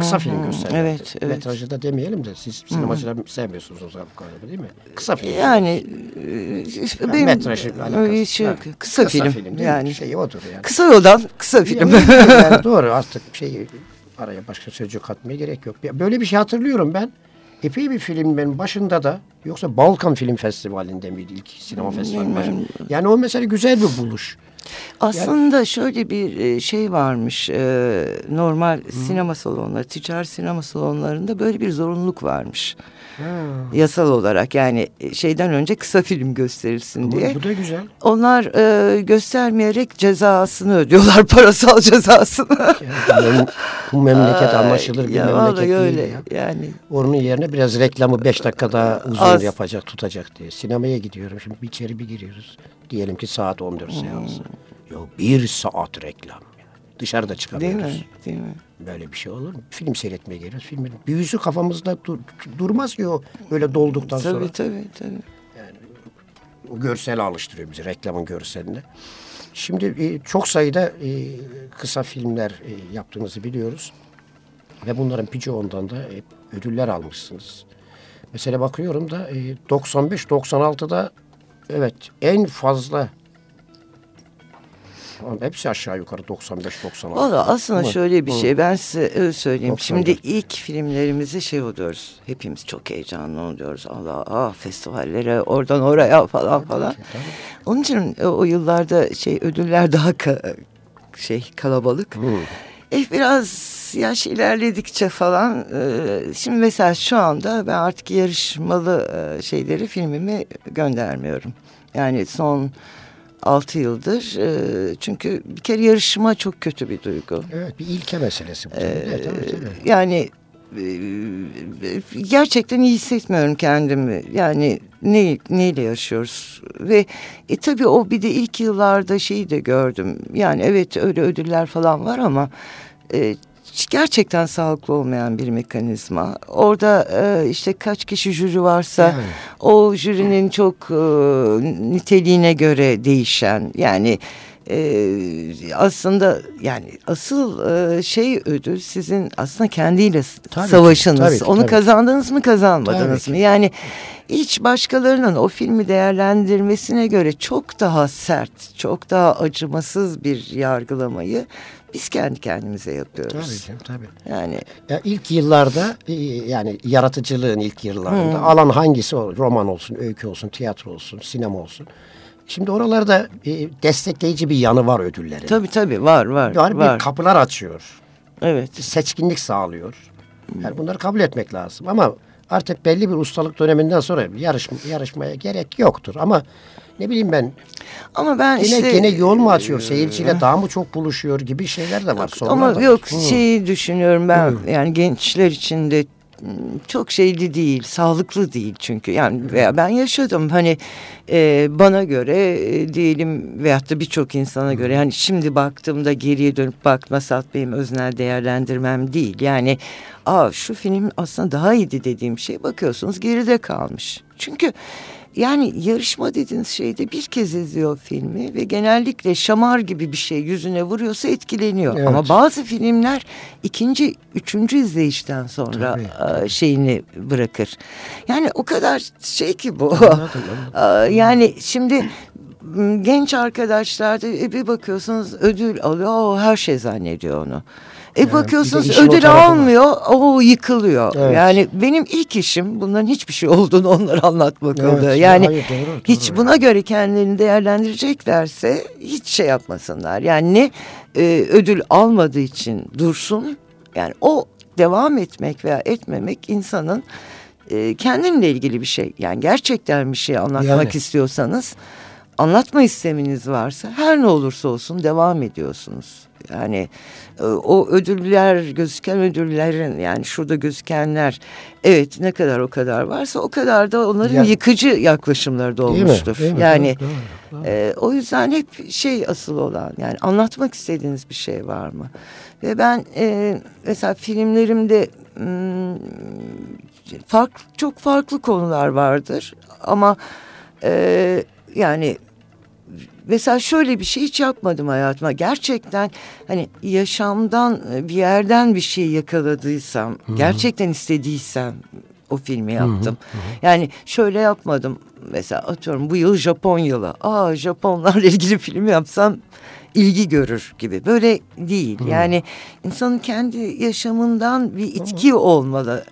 Kısa film gösterirlerdi. Evet, evet. Metrajlı da demeyelim de siz sinemacılar sevmiyorsunuz o zaman galiba değil mi? Kısa film. Yani e, Yani benim metrajı öyle alakası. şey. Ha, Kısa, film, değil mi? yani. Şey odur yani. Kısa yoldan kısa film. Yani, yani doğru artık şey araya başka sözcük katmaya gerek yok. Böyle bir şey hatırlıyorum ben. Epey bir film benim başında da yoksa Balkan Film Festivali'nde miydi ilk sinema festivali başında. Yani o mesela güzel bir buluş. Aslında şöyle bir e, şey varmış. e, Normal sinema salonları, ticari sinema salonlarında böyle bir zorunluluk varmış. Yasal olarak yani e, şeyden önce kısa film gösterilsin Bu, diye. bu da güzel. Onlar e, göstermeyerek cezasını ödüyorlar, parasal cezasını. Yani bu mem- bu memleket anlaşılır bir ya memleket değil öyle ya. yani. Onun yerine biraz reklamı beş dakika daha uzun Az. yapacak, tutacak diye. Sinemaya gidiyorum. Şimdi içeri bir giriyoruz. Diyelim ki saat 14 seansı. Yok bir saat reklam. Dışarıda Değil çıkamıyoruz. mi? Değil mi? Böyle bir şey olur mu? Film seyretmeye geliyoruz. Filmin büyüsü kafamızda dur- durmaz ki o öyle dolduktan sonra. Tabii tabii tabii. O görsele alıştırıyor bizi reklamın görseline. Şimdi e, çok sayıda e, kısa filmler e, yaptığınızı biliyoruz. Ve bunların birçoğundan da hep ödüller almışsınız. Mesela bakıyorum da e, 95-96'da evet en fazla hepsi aşağı yukarı 95-96. Valla aslında Ama- şöyle bir şey ben size öyle söyleyeyim. 94. Şimdi ilk filmlerimizi şey oluyoruz. Hepimiz çok heyecanlı oluyoruz. Allah ah festivallere oradan oraya falan falan. Onun için o, o yıllarda şey ödüller daha ka- şey kalabalık. E, biraz yaş ilerledikçe falan e, şimdi mesela şu anda ben artık yarışmalı e, şeyleri filmimi göndermiyorum. Yani son altı yıldır e, çünkü bir kere yarışma çok kötü bir duygu. Evet bir ilke meselesi bu. Evet, tabii, tabii. Yani e, gerçekten iyi hissetmiyorum kendimi. Yani ne neyle yaşıyoruz ve e, tabii o bir de ilk yıllarda şeyi de gördüm. Yani evet öyle ödüller falan var ama e, gerçekten sağlıklı olmayan bir mekanizma. Orada e, işte kaç kişi jüri varsa Yani. o jürinin çok e, niteliğine göre değişen yani e, aslında yani asıl e, şey ödül sizin aslında kendiyle Tabii ki, savaşınız. tabii ki, Onu tabii. kazandınız mı kazanmadınız Tabii mı? ki. Yani hiç başkalarının o filmi değerlendirmesine göre çok daha sert, çok daha acımasız bir yargılamayı biz kendi kendimize yapıyoruz. Tabii canım, tabii. Yani Ya ilk yıllarda e, yani yaratıcılığın ilk yıllarında alan hangisi olur? Roman olsun, öykü olsun, tiyatro olsun, sinema olsun. Şimdi oralarda e, destekleyici bir yanı var ödüllerin. Tabii tabii var var. Yani var. bir kapılar açıyor. Evet. Seçkinlik sağlıyor. Yani bunları kabul etmek lazım. Ama artık belli bir ustalık döneminden sonra yarışma, yarışmaya gerek yoktur. Ama ne bileyim ben. Ama ben yine, işte... yine yol mu açıyor? Seyirciyle daha mı çok buluşuyor gibi şeyler de var. sorunlar Ama var. yok Hı. şeyi düşünüyorum ben. Yani gençler için de m, çok şeyli değil, sağlıklı değil çünkü. Yani veya ben yaşadım. Hani e, bana göre e, diyelim veyahut da birçok insana göre. Hani şimdi baktığımda geriye dönüp bakmasat benim öznel değerlendirmem değil. Yani aa şu film aslında daha iyiydi dediğim şey bakıyorsunuz geride kalmış. Çünkü yani yarışma dediğiniz şeyde bir kez izliyor filmi ve genellikle şamar gibi bir şey yüzüne vuruyorsa etkileniyor. Evet. Ama bazı filmler ikinci, üçüncü izleyişten sonra Tabii, e, şeyini bırakır. Yani o kadar şey ki bu. Anladım, E, yani şimdi genç arkadaşlar da e, bir bakıyorsunuz ödül alıyor o her şey zannediyor onu. E bir de bakıyorsunuz ödül almıyor o yıkılıyor. Evet. Yani benim ilk işim bunların hiçbir şey olduğunu onlara anlatmak Evet, ya, Yani hayır, doğru, hiç doğru. buna göre kendilerini değerlendireceklerse hiç şey yapmasınlar. Yani ne e, ödül almadığı için dursun. Yani o devam etmek veya etmemek insanın e, kendinle ilgili bir şey. Yani gerçekten bir şey anlatmak Yani. istiyorsanız anlatma isteminiz varsa her ne olursa olsun devam ediyorsunuz. Yani e, o ödüller gözüken ödüllerin yani şurada gözükenler evet ne kadar o kadar varsa o kadar da onların Yani. yıkıcı yaklaşımları da Değil mi? olmuştur. Değil mi? Yani Doğru, doğru, doğru. e, o yüzden hep şey asıl olan yani anlatmak istediğiniz bir şey var mı? Ve ben e, mesela filmlerimde hmm, fark, çok farklı konular vardır ama e, yani mesela şöyle bir şey hiç yapmadım hayatıma. Gerçekten hani yaşamdan e, bir yerden bir şey yakaladıysam, gerçekten istediysem o filmi yaptım. Yani şöyle yapmadım. Mesela atıyorum bu yıl Japon yılı. Aa Japonlarla ilgili film yapsam ilgi görür gibi. Böyle değil. Yani insanın kendi yaşamından bir itki olmalı.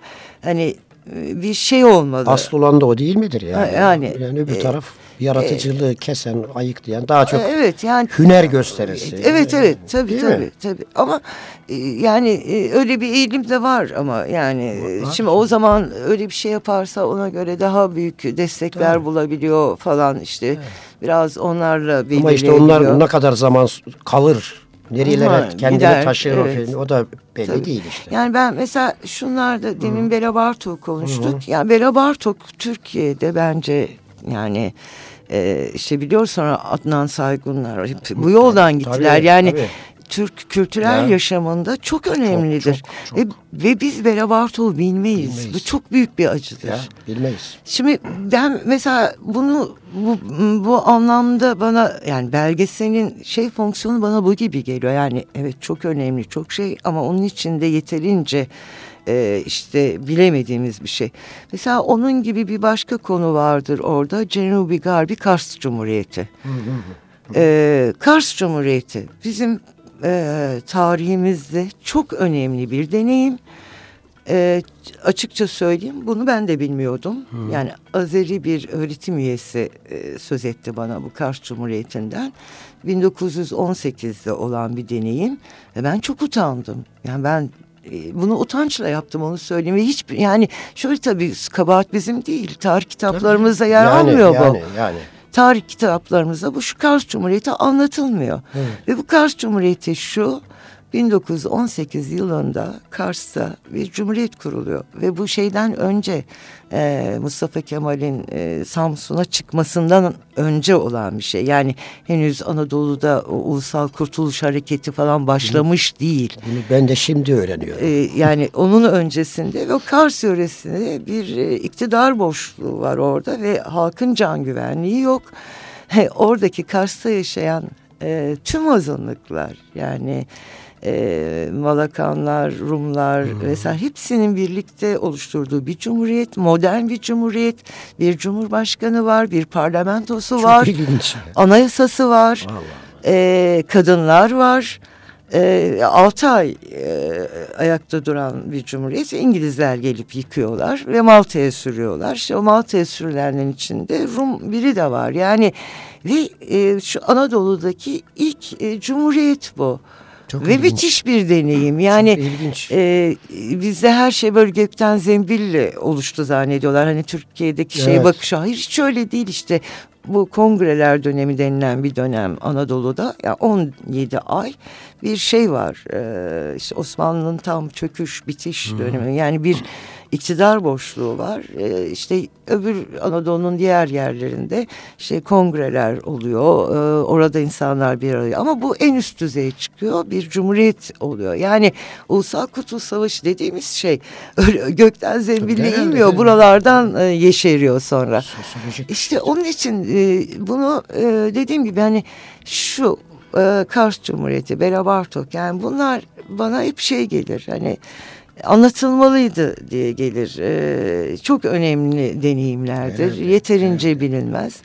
Hani e, bir şey olmalı. Asıl olan da o değil midir yani? Ha, yani, yani öbür e, taraf yaratıcılığı kesen, ayıklayan daha çok Evet yani hüner gösterisi. Evet evet tabii Değil mi? tabii tabii ama e, yani e, öyle bir eğilim de var ama yani e, Var. şimdi o zaman öyle bir şey yaparsa ona göre daha büyük destekler Tabii. bulabiliyor falan işte biraz onlarla Ama işte belirleyebiliyor. onlar ne kadar zaman kalır, nerelere kendini gider, taşır evet. o film, o da belli Tabii. değil işte. Yani ben mesela şunlarda demin Bela Bartok konuştuk. Yani Bela Bartok Türkiye'de bence yani e, işte biliyor sonra Adnan Saygunlar bu yoldan gittiler. Tabii, yani tabii. Türk kültürel Ya. yaşamında çok önemlidir. çok, Ve, ve biz Bela Bartok'u bilmeyiz. Bilmeyiz. Bu çok büyük bir acıdır. Ya, bilmeyiz. Şimdi ben mesela bunu bu, bu anlamda bana yani belgeselin şey fonksiyonu bana bu gibi geliyor. Yani evet çok önemli çok şey ama onun içinde yeterince e, işte bilemediğimiz bir şey. Mesela onun gibi bir başka konu vardır orada Cenubi Garbi Kars Cumhuriyeti. E, Kars Cumhuriyeti bizim e, tarihimizde çok önemli bir deneyim. E, açıkça söyleyeyim bunu ben de bilmiyordum. Yani Azeri bir öğretim üyesi e, söz etti bana bu Kars Cumhuriyeti'nden. 1918'de olan bir deneyim ve ben çok utandım. Yani ben bunu utançla yaptım onu söyleyeyim ve hiç yani şöyle tabii kabahat bizim değil. Tarih kitaplarımızda yer yani, almıyor bu yani, Yani. tarih kitaplarımızda bu şu Kars Cumhuriyeti anlatılmıyor. Ve bu Kars Cumhuriyeti şu 1918 yılında Kars'ta bir cumhuriyet kuruluyor. Ve bu şeyden önce e, Mustafa Kemal'in e, Samsun'a çıkmasından önce olan bir şey. Yani henüz Anadolu'da o Ulusal Kurtuluş Hareketi falan başlamış değil. Bunu ben de şimdi öğreniyorum. Ee, yani onun öncesinde ve o Kars yöresinde bir e, iktidar boşluğu var orada ve halkın can güvenliği yok. He, oradaki Kars'ta yaşayan e, tüm azınlıklar yani e, Malakanlar, Rumlar vesaire hepsinin birlikte oluşturduğu bir cumhuriyet, modern bir cumhuriyet, bir cumhurbaşkanı var, bir parlamentosu Çok var, ilginç. anayasası var, e, kadınlar var. e, 6 ay e, ayakta duran bir cumhuriyet İngilizler gelip yıkıyorlar ve Malta'ya sürüyorlar. İşte o Malta'ya sürülenlerin içinde Rum biri de var. Yani ve e, şu Anadolu'daki ilk e, cumhuriyet bu. Çok Ve ilginç. müthiş bir deneyim. Yani Çok ilginç. e, bizde her şey böyle gökten zembille oluştu zannediyorlar. Hani Türkiye'deki şey Evet. bakışı. Hayır hiç öyle değil işte. Bu kongreler dönemi denilen bir dönem Anadolu'da ya 17 ay bir şey var. E, işte Osmanlı'nın tam çöküş bitiş dönemi. Yani bir iktidar boşluğu var. E, işte öbür Anadolu'nun diğer yerlerinde işte kongreler oluyor. E, orada insanlar bir araya. Ama bu en üst düzeye çıkıyor. Bir cumhuriyet oluyor. Yani Ulusal Kurtuluş Savaşı dediğimiz şey öyle gökten zembille inmiyor. Buralardan e, yeşeriyor sonra. Sosyolojik. İşte onun için e, bunu e, dediğim gibi hani şu e, Kars Cumhuriyeti, Bela Bartok yani bunlar bana hep şey gelir hani anlatılmalıydı diye gelir. E, çok önemli deneyimlerdir. Evet, Yeterince bilinmez.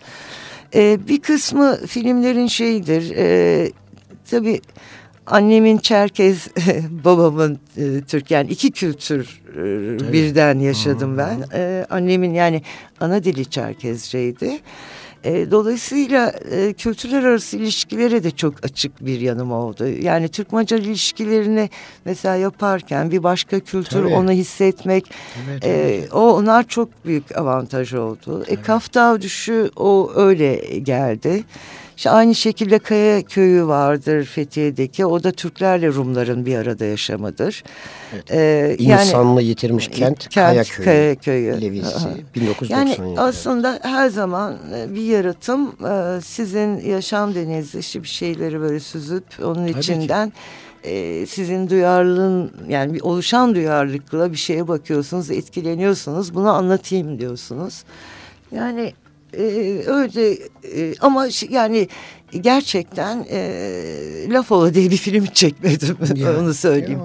E, bir kısmı filmlerin şeyidir. E, tabii annemin Çerkez, babamın e, Türk yani iki kültür e, birden yaşadım ben. E, annemin yani ana dili Çerkezceydi. E, dolayısıyla e, kültürler arası ilişkilere de çok açık bir yanım oldu. Yani Türk-Macar ilişkilerini mesela yaparken bir başka kültür Tabii. onu hissetmek Evet, e, evet. o onlar çok büyük avantaj oldu. E, Kaftav düşü o öyle geldi. İşte aynı şekilde Kaya Köyü vardır Fethiye'deki. O da Türklerle Rumların bir arada yaşamıdır. Evet. E, İnsanlı yitirmiş kent, Kaya Köyü. Kaya Köyü. Levisi Aha. 1997. Yani aslında her zaman e, bir yaratım e, sizin yaşam denizde işte bir şeyleri böyle süzüp onun Tabii ki. içinden e, sizin duyarlılığın yani bir oluşan duyarlılıkla bir şeye bakıyorsunuz, etkileniyorsunuz. Bunu anlatayım diyorsunuz. Yani e, öyle e, ama yani gerçekten e, laf ola diye bir film çekmedim. Ya, Onu söyleyeyim.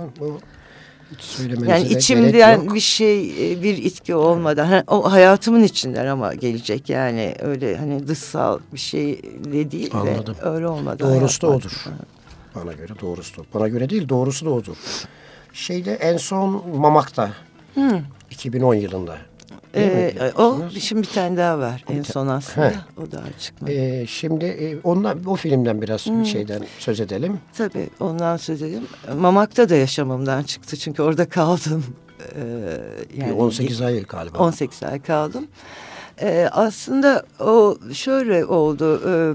ya, Yani de içimden bir şey e, bir itki olmadan ha, o hayatımın içinden ama gelecek yani öyle hani dışsal bir şeyle değil Anladım. de öyle olmadan. Doğrusu da odur. Bana göre doğrusu da. Bana göre değil doğrusu da odur. Şeyde en son Mamak'ta. 2010 yılında. Ee, o şimdi bir tane daha var en son aslında. He. O daha çıkmadı. Ee, şimdi e, ondan o filmden biraz şeyden söz edelim. Tabii ondan söz edeyim. Mamak'ta da yaşamımdan çıktı çünkü orada kaldım. Ee, Bir 18 ay galiba. 18 ay kaldım. Ee, aslında o şöyle oldu. Ee,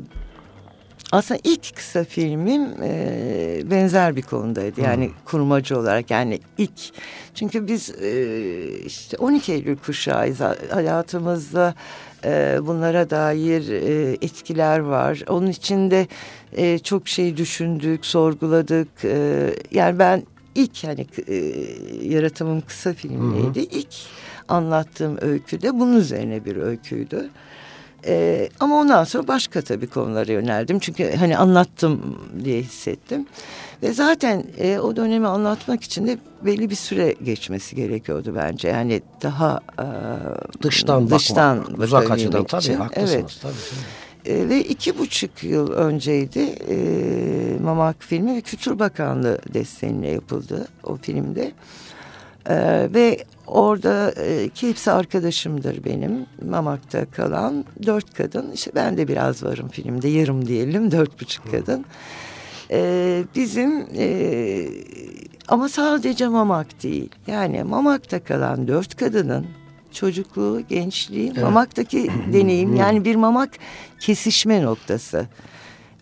aslında ilk kısa filmim e, benzer bir konudaydı. Yani kurmacı olarak yani ilk. Çünkü biz e, işte 12 Eylül kuşağıyız. Hayatımızda e, bunlara dair e, etkiler var. Onun içinde e, çok şey düşündük, sorguladık. E, yani ben ilk hani e, yaratımım kısa filmiydi. İlk anlattığım öykü de bunun üzerine bir öyküydü. Ee, ama ondan sonra başka tabii konulara yöneldim. Çünkü hani anlattım diye hissettim. Ve zaten e, o dönemi anlatmak için de belli bir süre geçmesi gerekiyordu bence. Yani daha e, Dıştan, dıştan bakmak, uzak açıdan tabii için. haklısınız. Evet. Tabii, tabii. E, ve iki buçuk yıl önceydi e, Mamak filmi ve Kültür Bakanlığı desteğiyle yapıldı o filmde. E, ve orada e, hepsi arkadaşımdır benim Mamak'ta kalan dört kadın. İşte ben de biraz varım filmde yarım diyelim dört buçuk kadın. E, bizim e, ama sadece Mamak değil yani Mamak'ta kalan dört kadının çocukluğu, gençliği, Evet. Mamak'taki deneyim yani bir Mamak kesişme noktası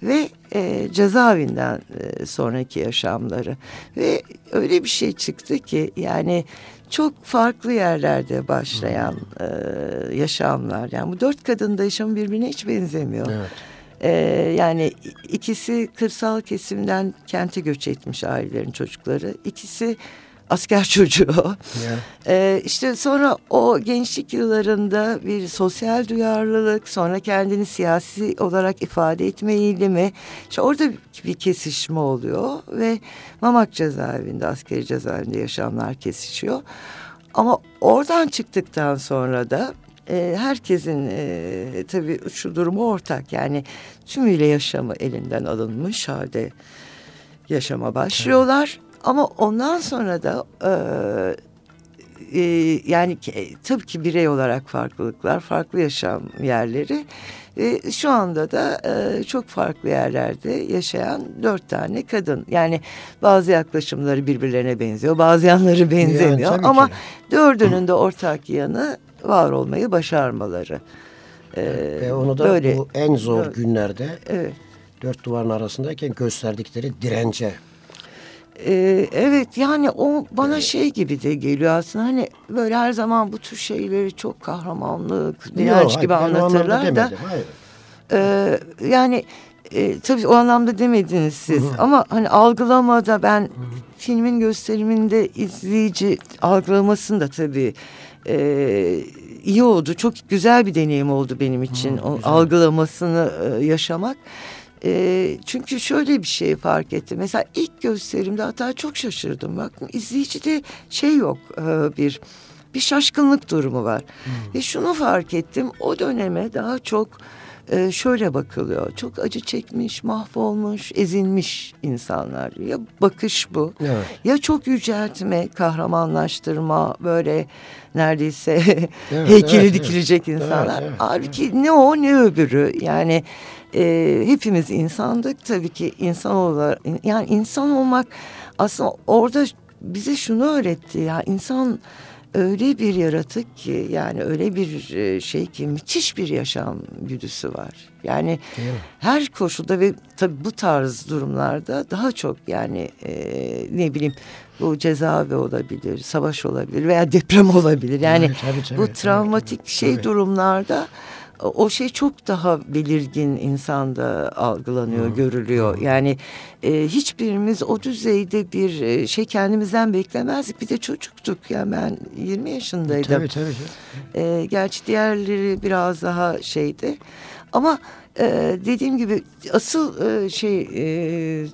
ve e, cezaevinden e, sonraki yaşamları ve öyle bir şey çıktı ki yani çok farklı yerlerde başlayan e, yaşamlar yani bu dört kadın da yaşamı birbirine hiç benzemiyor. Evet. Ee, yani ikisi kırsal kesimden kente göç etmiş ailelerin çocukları. İkisi asker çocuğu. Ya. Ee, işte sonra o gençlik yıllarında bir sosyal duyarlılık, sonra kendini siyasi olarak ifade etme eğilimi. İşte orada bir kesişme oluyor ve Mamak cezaevinde, askeri cezaevinde yaşamlar kesişiyor. Ama oradan çıktıktan sonra da e, herkesin e, tabii şu durumu ortak. Yani tümüyle yaşamı elinden alınmış halde yaşama başlıyorlar. Ama ondan sonra da e, e, yani ki- tabii ki birey olarak farklılıklar, farklı yaşam yerleri. Ve şu anda da e, çok farklı yerlerde yaşayan dört tane kadın. Yani bazı yaklaşımları birbirlerine benziyor, bazı yanları benzemiyor. tabii ama ki. dördünün de ortak yanı var olmayı başarmaları. E, Ve onu da böyle, bu en zor Evet. günlerde evet. dört duvarın arasındayken gösterdikleri dirence. Ee, evet yani o bana şey gibi de geliyor aslında hani böyle her zaman bu tür şeyleri çok kahramanlık, direnç gibi hayır, anlatırlar da hayır. e, yani e, tabii o anlamda demediniz siz ama hani algılamada ben filmin gösteriminde izleyici algılamasını da tabii e, iyi oldu. Çok güzel bir deneyim oldu benim için o algılamasını e, yaşamak. E, çünkü şöyle bir şey fark ettim. Mesela ilk gösterimde hatta çok şaşırdım. Bak izleyicide şey yok e, bir bir şaşkınlık durumu var. Ve şunu fark ettim. O döneme daha çok e, şöyle bakılıyor. Çok acı çekmiş, mahvolmuş, ezilmiş insanlar. Ya bakış bu. Evet. Ya çok yüceltme, kahramanlaştırma böyle neredeyse Evet, heykeli evet, dikilecek evet. insanlar. Evet, evet, Halbuki ne o ne öbürü. Yani e, hepimiz insandık tabii ki insan olarak yani insan olmak aslında orada bize şunu öğretti ya insan öyle bir yaratık ki yani öyle bir e, şey ki müthiş bir yaşam güdüsü var. Yani her koşulda ve tabii bu tarz durumlarda daha çok yani e, ne bileyim bu cezaevi olabilir, savaş olabilir veya deprem olabilir. Yani Evet, tabii, tabii, bu travmatik tabii, şey tabii. durumlarda o şey çok daha belirgin insanda algılanıyor, görülüyor. Yani e, hiçbirimiz o düzeyde bir e, şey kendimizden beklemezdik. Bir de çocuktuk yani ben 20 yaşındaydım. Tabii tabii. tabii. E, gerçi diğerleri biraz daha şeydi. Ama e, dediğim gibi asıl e, şey e,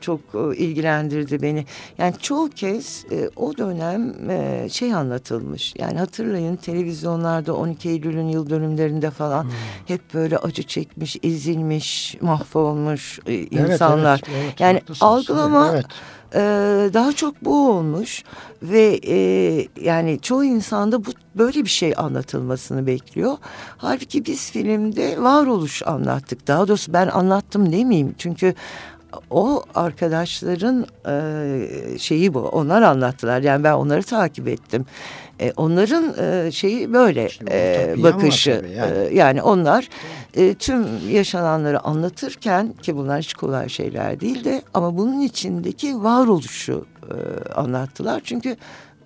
çok e, ilgilendirdi beni. Yani çoğu kez e, o dönem e, şey anlatılmış. Yani hatırlayın televizyonlarda 12 Eylül'ün yıl dönümlerinde falan hep böyle acı çekmiş, ezilmiş, mahvolmuş e, Evet, insanlar. evet, evet, yani haklısınız. algılama Evet. daha çok bu olmuş ve e, yani çoğu insanda bu böyle bir şey anlatılmasını bekliyor. Halbuki biz filmde varoluş anlattık. Daha doğrusu ben anlattım demeyeyim çünkü o arkadaşların e, şeyi bu. Onlar anlattılar. Yani ben onları takip ettim. E, onların e, şeyi böyle e, bakışı. yani. E, yani onlar e, tüm yaşananları anlatırken ki bunlar hiç kolay şeyler değildi ama bunun içindeki varoluşu e, anlattılar. Çünkü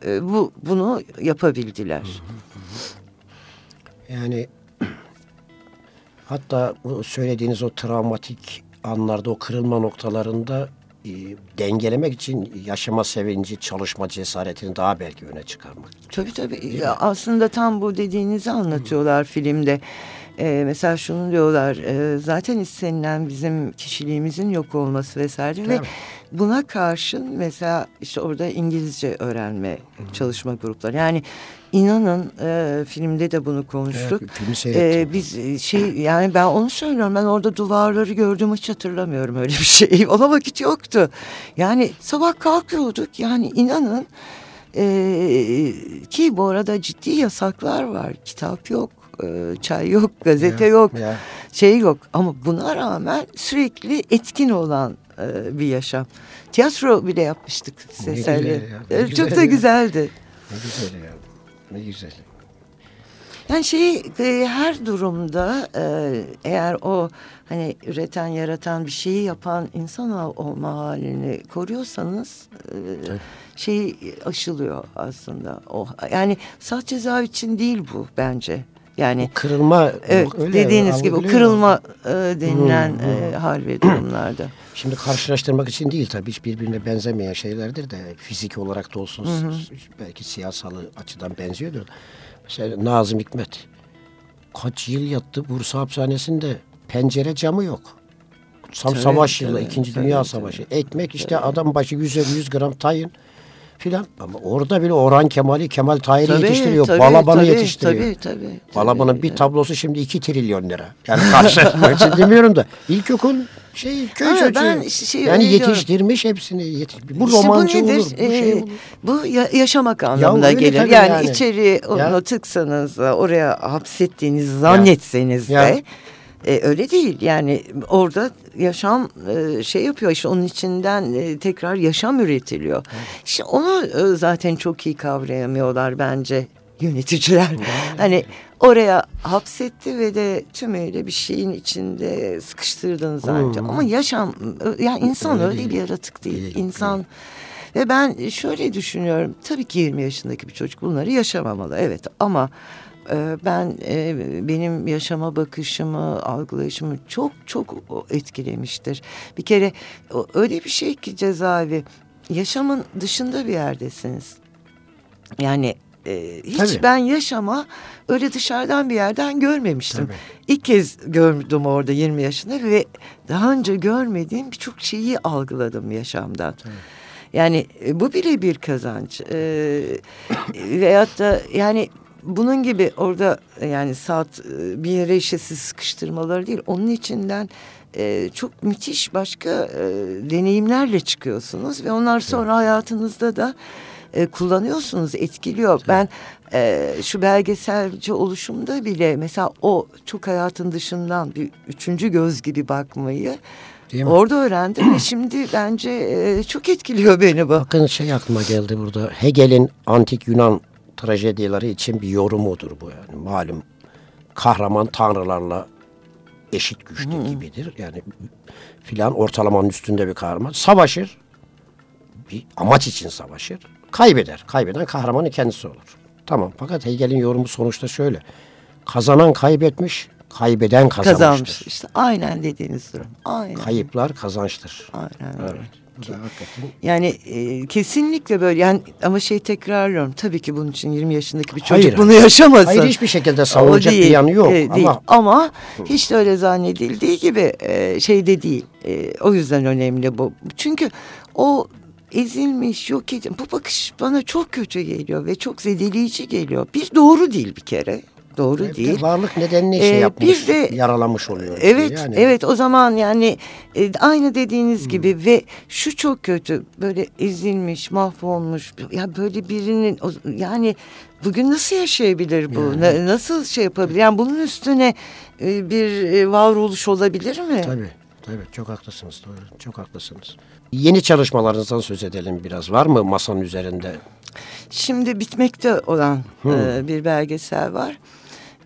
e, bu bunu yapabildiler. Yani hatta bu söylediğiniz o travmatik anlarda o kırılma noktalarında e, dengelemek için yaşama sevinci, çalışma cesaretini daha belki öne çıkarmak. Tabii tabii. Ya aslında tam bu dediğinizi anlatıyorlar filmde. Ee, mesela şunu diyorlar. e, zaten istenilen bizim kişiliğimizin yok olması vesaire ve Tabii. buna karşın mesela işte orada İngilizce öğrenme çalışma grupları. Yani inanın e, filmde de bunu konuştuk. Evet, filmi seyrettim. Ee, biz e, şey yani ben onu söylüyorum. Ben orada duvarları gördüm hiç hatırlamıyorum öyle bir şey. Ona vakit yoktu. Yani sabah kalkıyorduk. Yani inanın ee, ki bu arada ciddi yasaklar var. Kitap yok, e, çay yok, gazete Ya, yok, ya. şey yok. Ama buna rağmen sürekli etkin olan e, bir yaşam. Tiyatro bile yapmıştık Sesel'le. ya, E, Çok da ya. güzeldi. Ne güzel ya. Ne güzel. Yani şeyi e, her durumda e, eğer o hani üreten, yaratan bir şeyi yapan insan ol- olma halini koruyorsanız e, şey aşılıyor aslında. O yani salt ceza için değil bu bence. Yani Kırılma evet öyle dediğiniz gibi kırılma e, denilen Hmm, e, hal ve durumlarda. Şimdi karşılaştırmak için değil tabii hiç birbirine benzemeyen şeylerdir de fizik olarak da olsun belki siyasal açıdan benziyordur. Mesela Nazım Hikmet kaç yıl yattı Bursa hapishanesinde pencere camı yok. Sam Tabii, savaş yılı, tabii, İkinci tabii, Dünya tabii. Savaşı. Ekmek işte adam başı 100 100 gram tayin filan. Ama orada bile Orhan Kemal'i, Kemal Tahir'i yetiştiriyor. tabii, Balaban'ı tabii, yetiştiriyor. Tabii tabii. tabii. Balaban'ın bir tablosu şimdi 2 trilyon lira. Yani karşılaştırmak için demiyorum da. İlkokul şey köy Ama çocuğu. ben şey yani yetiştirmiş hepsini. Yetiş... Bu İşte romancı nedir? olur. Bu şey Ee, olur. bu ya- yaşamak anlamına öyle gelir. tabii Yani, yani. içeri onu Ya. tıksanız da oraya hapsettiğinizi zannetseniz Ya. de e, öyle değil. Yani orada yaşam e, şey yapıyor işte onun içinden e, tekrar yaşam üretiliyor. İşte onu e, zaten çok iyi kavrayamıyorlar bence yöneticiler. Hani oraya hapsetti ve de tümüyle bir şeyin içinde sıkıştırdınız ancak. Hmm. Ama yaşam e, yani insan Öyle öyle, değil. bir yaratık değil. Değil, İnsan ve ben şöyle düşünüyorum. Tabii ki 20 yaşındaki bir çocuk bunları yaşamamalı. Evet ama ben e, benim yaşama bakışımı, algılayışımı çok çok etkilemiştir. Bir kere öyle bir şey ki cezaevi yaşamın dışında bir yerdesiniz. Yani e, hiç Tabii. ben yaşama öyle dışarıdan bir yerden görmemiştim. Tabii. İlk kez gördüm orada 20 yaşında ve daha önce görmediğim birçok şeyi algıladım yaşamdan. Yani e, bu bile bir kazanç. E, veyahut da yani bunun gibi orada e, yani saat e, bir yere işte sıkıştırmaları değil. Onun içinden e, çok müthiş başka e, deneyimlerle çıkıyorsunuz ve onlar sonra hayatınızda da e, kullanıyorsunuz, etkiliyor. Ben e, şu belgeselci oluşumda bile mesela o çok hayatın dışından bir üçüncü göz gibi bakmayı orada öğrendim ve şimdi bence e, çok etkiliyor beni bu. Bakın şey aklıma geldi burada. Hegel'in antik Yunan trajedileri için bir yorumudur bu yani. Malum kahraman tanrılarla eşit güçte gibidir. Yani filan ortalamanın üstünde bir kahraman. Savaşır. Bir amaç için savaşır. Kaybeder. Kaybeden kahramanın kendisi olur. Tamam. Fakat Hegel'in yorumu sonuçta şöyle. Kazanan kaybetmiş, kaybeden kazanmıştır. Kazanmış. İşte aynen dediğiniz durum. Aynen. Kayıplar kazançtır. Aynen. Evet. Hakikaten Yani e, kesinlikle böyle yani ama şey tekrarlıyorum tabii ki bunun için 20 yaşındaki bir çocuk Hayır, bunu yaşamasın. Hayır hiçbir şekilde savunacak bir değil, yanı yok. e, değil. Ama ama hiç de öyle zannedildiği gibi e, şey de değil. E, o yüzden önemli bu. Çünkü o ezilmiş, yok edilmiş. Bu bakış bana çok kötü geliyor ve çok zedeleyici geliyor. Bir doğru değil bir kere. Doğru de değil. varlık nedenini Ee, şey yapmış, bir de- yaralamış oluyor. Evet, yani. evet o zaman yani e, aynı dediğiniz Hmm. gibi ve şu çok kötü böyle ezilmiş, mahvolmuş ya böyle birinin yani bugün nasıl yaşayabilir bu? Yani. Na- nasıl şey yapabilir? Yani bunun üstüne e, bir e, varoluş olabilir mi? Tabii, tabii çok haklısınız. Doğru, çok haklısınız. Yeni çalışmalarınızdan söz edelim biraz. Var mı masanın üzerinde? Şimdi bitmekte olan Hmm. e, bir belgesel var.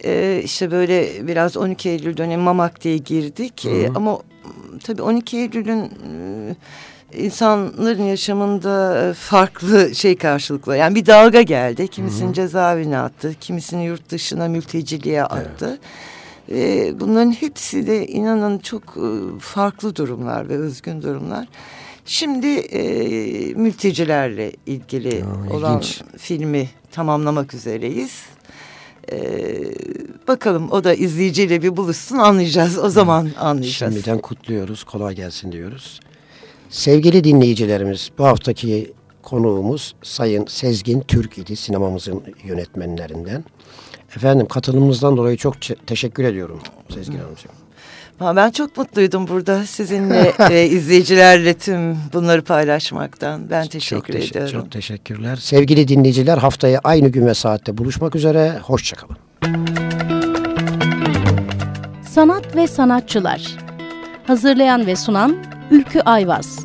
E, işte böyle biraz 12 Eylül dönemi Mamak diye girdik. E, Hı. ama m, tabii 12 Eylül'ün e, insanların yaşamında e, farklı şey karşılıklı. Yani bir dalga geldi. Kimisini cezaevine attı. Kimisini yurt dışına mülteciliğe attı. E, bunların hepsi de inanın çok e, farklı durumlar ve özgün durumlar. Şimdi e, mültecilerle ilgili Ya, olan ilginç. filmi tamamlamak üzereyiz. Ee, bakalım o da izleyiciyle bir buluşsun anlayacağız. O zaman anlayacağız. Şimdiden kutluyoruz. Kolay gelsin diyoruz. Sevgili dinleyicilerimiz bu haftaki konuğumuz Sayın Sezgin Türk idi sinemamızın yönetmenlerinden. Efendim katılımınızdan dolayı çok teşekkür ediyorum Sezgin Hanımcığım. Ha, Ben çok mutluydum burada sizinle ve izleyicilerle tüm bunları paylaşmaktan. Ben teşekkür çok teşe- ediyorum. Çok teşekkürler. Sevgili dinleyiciler haftaya aynı gün ve saatte buluşmak üzere. Hoşçakalın. Sanat ve sanatçılar. Hazırlayan ve sunan Ülkü Ayvaz.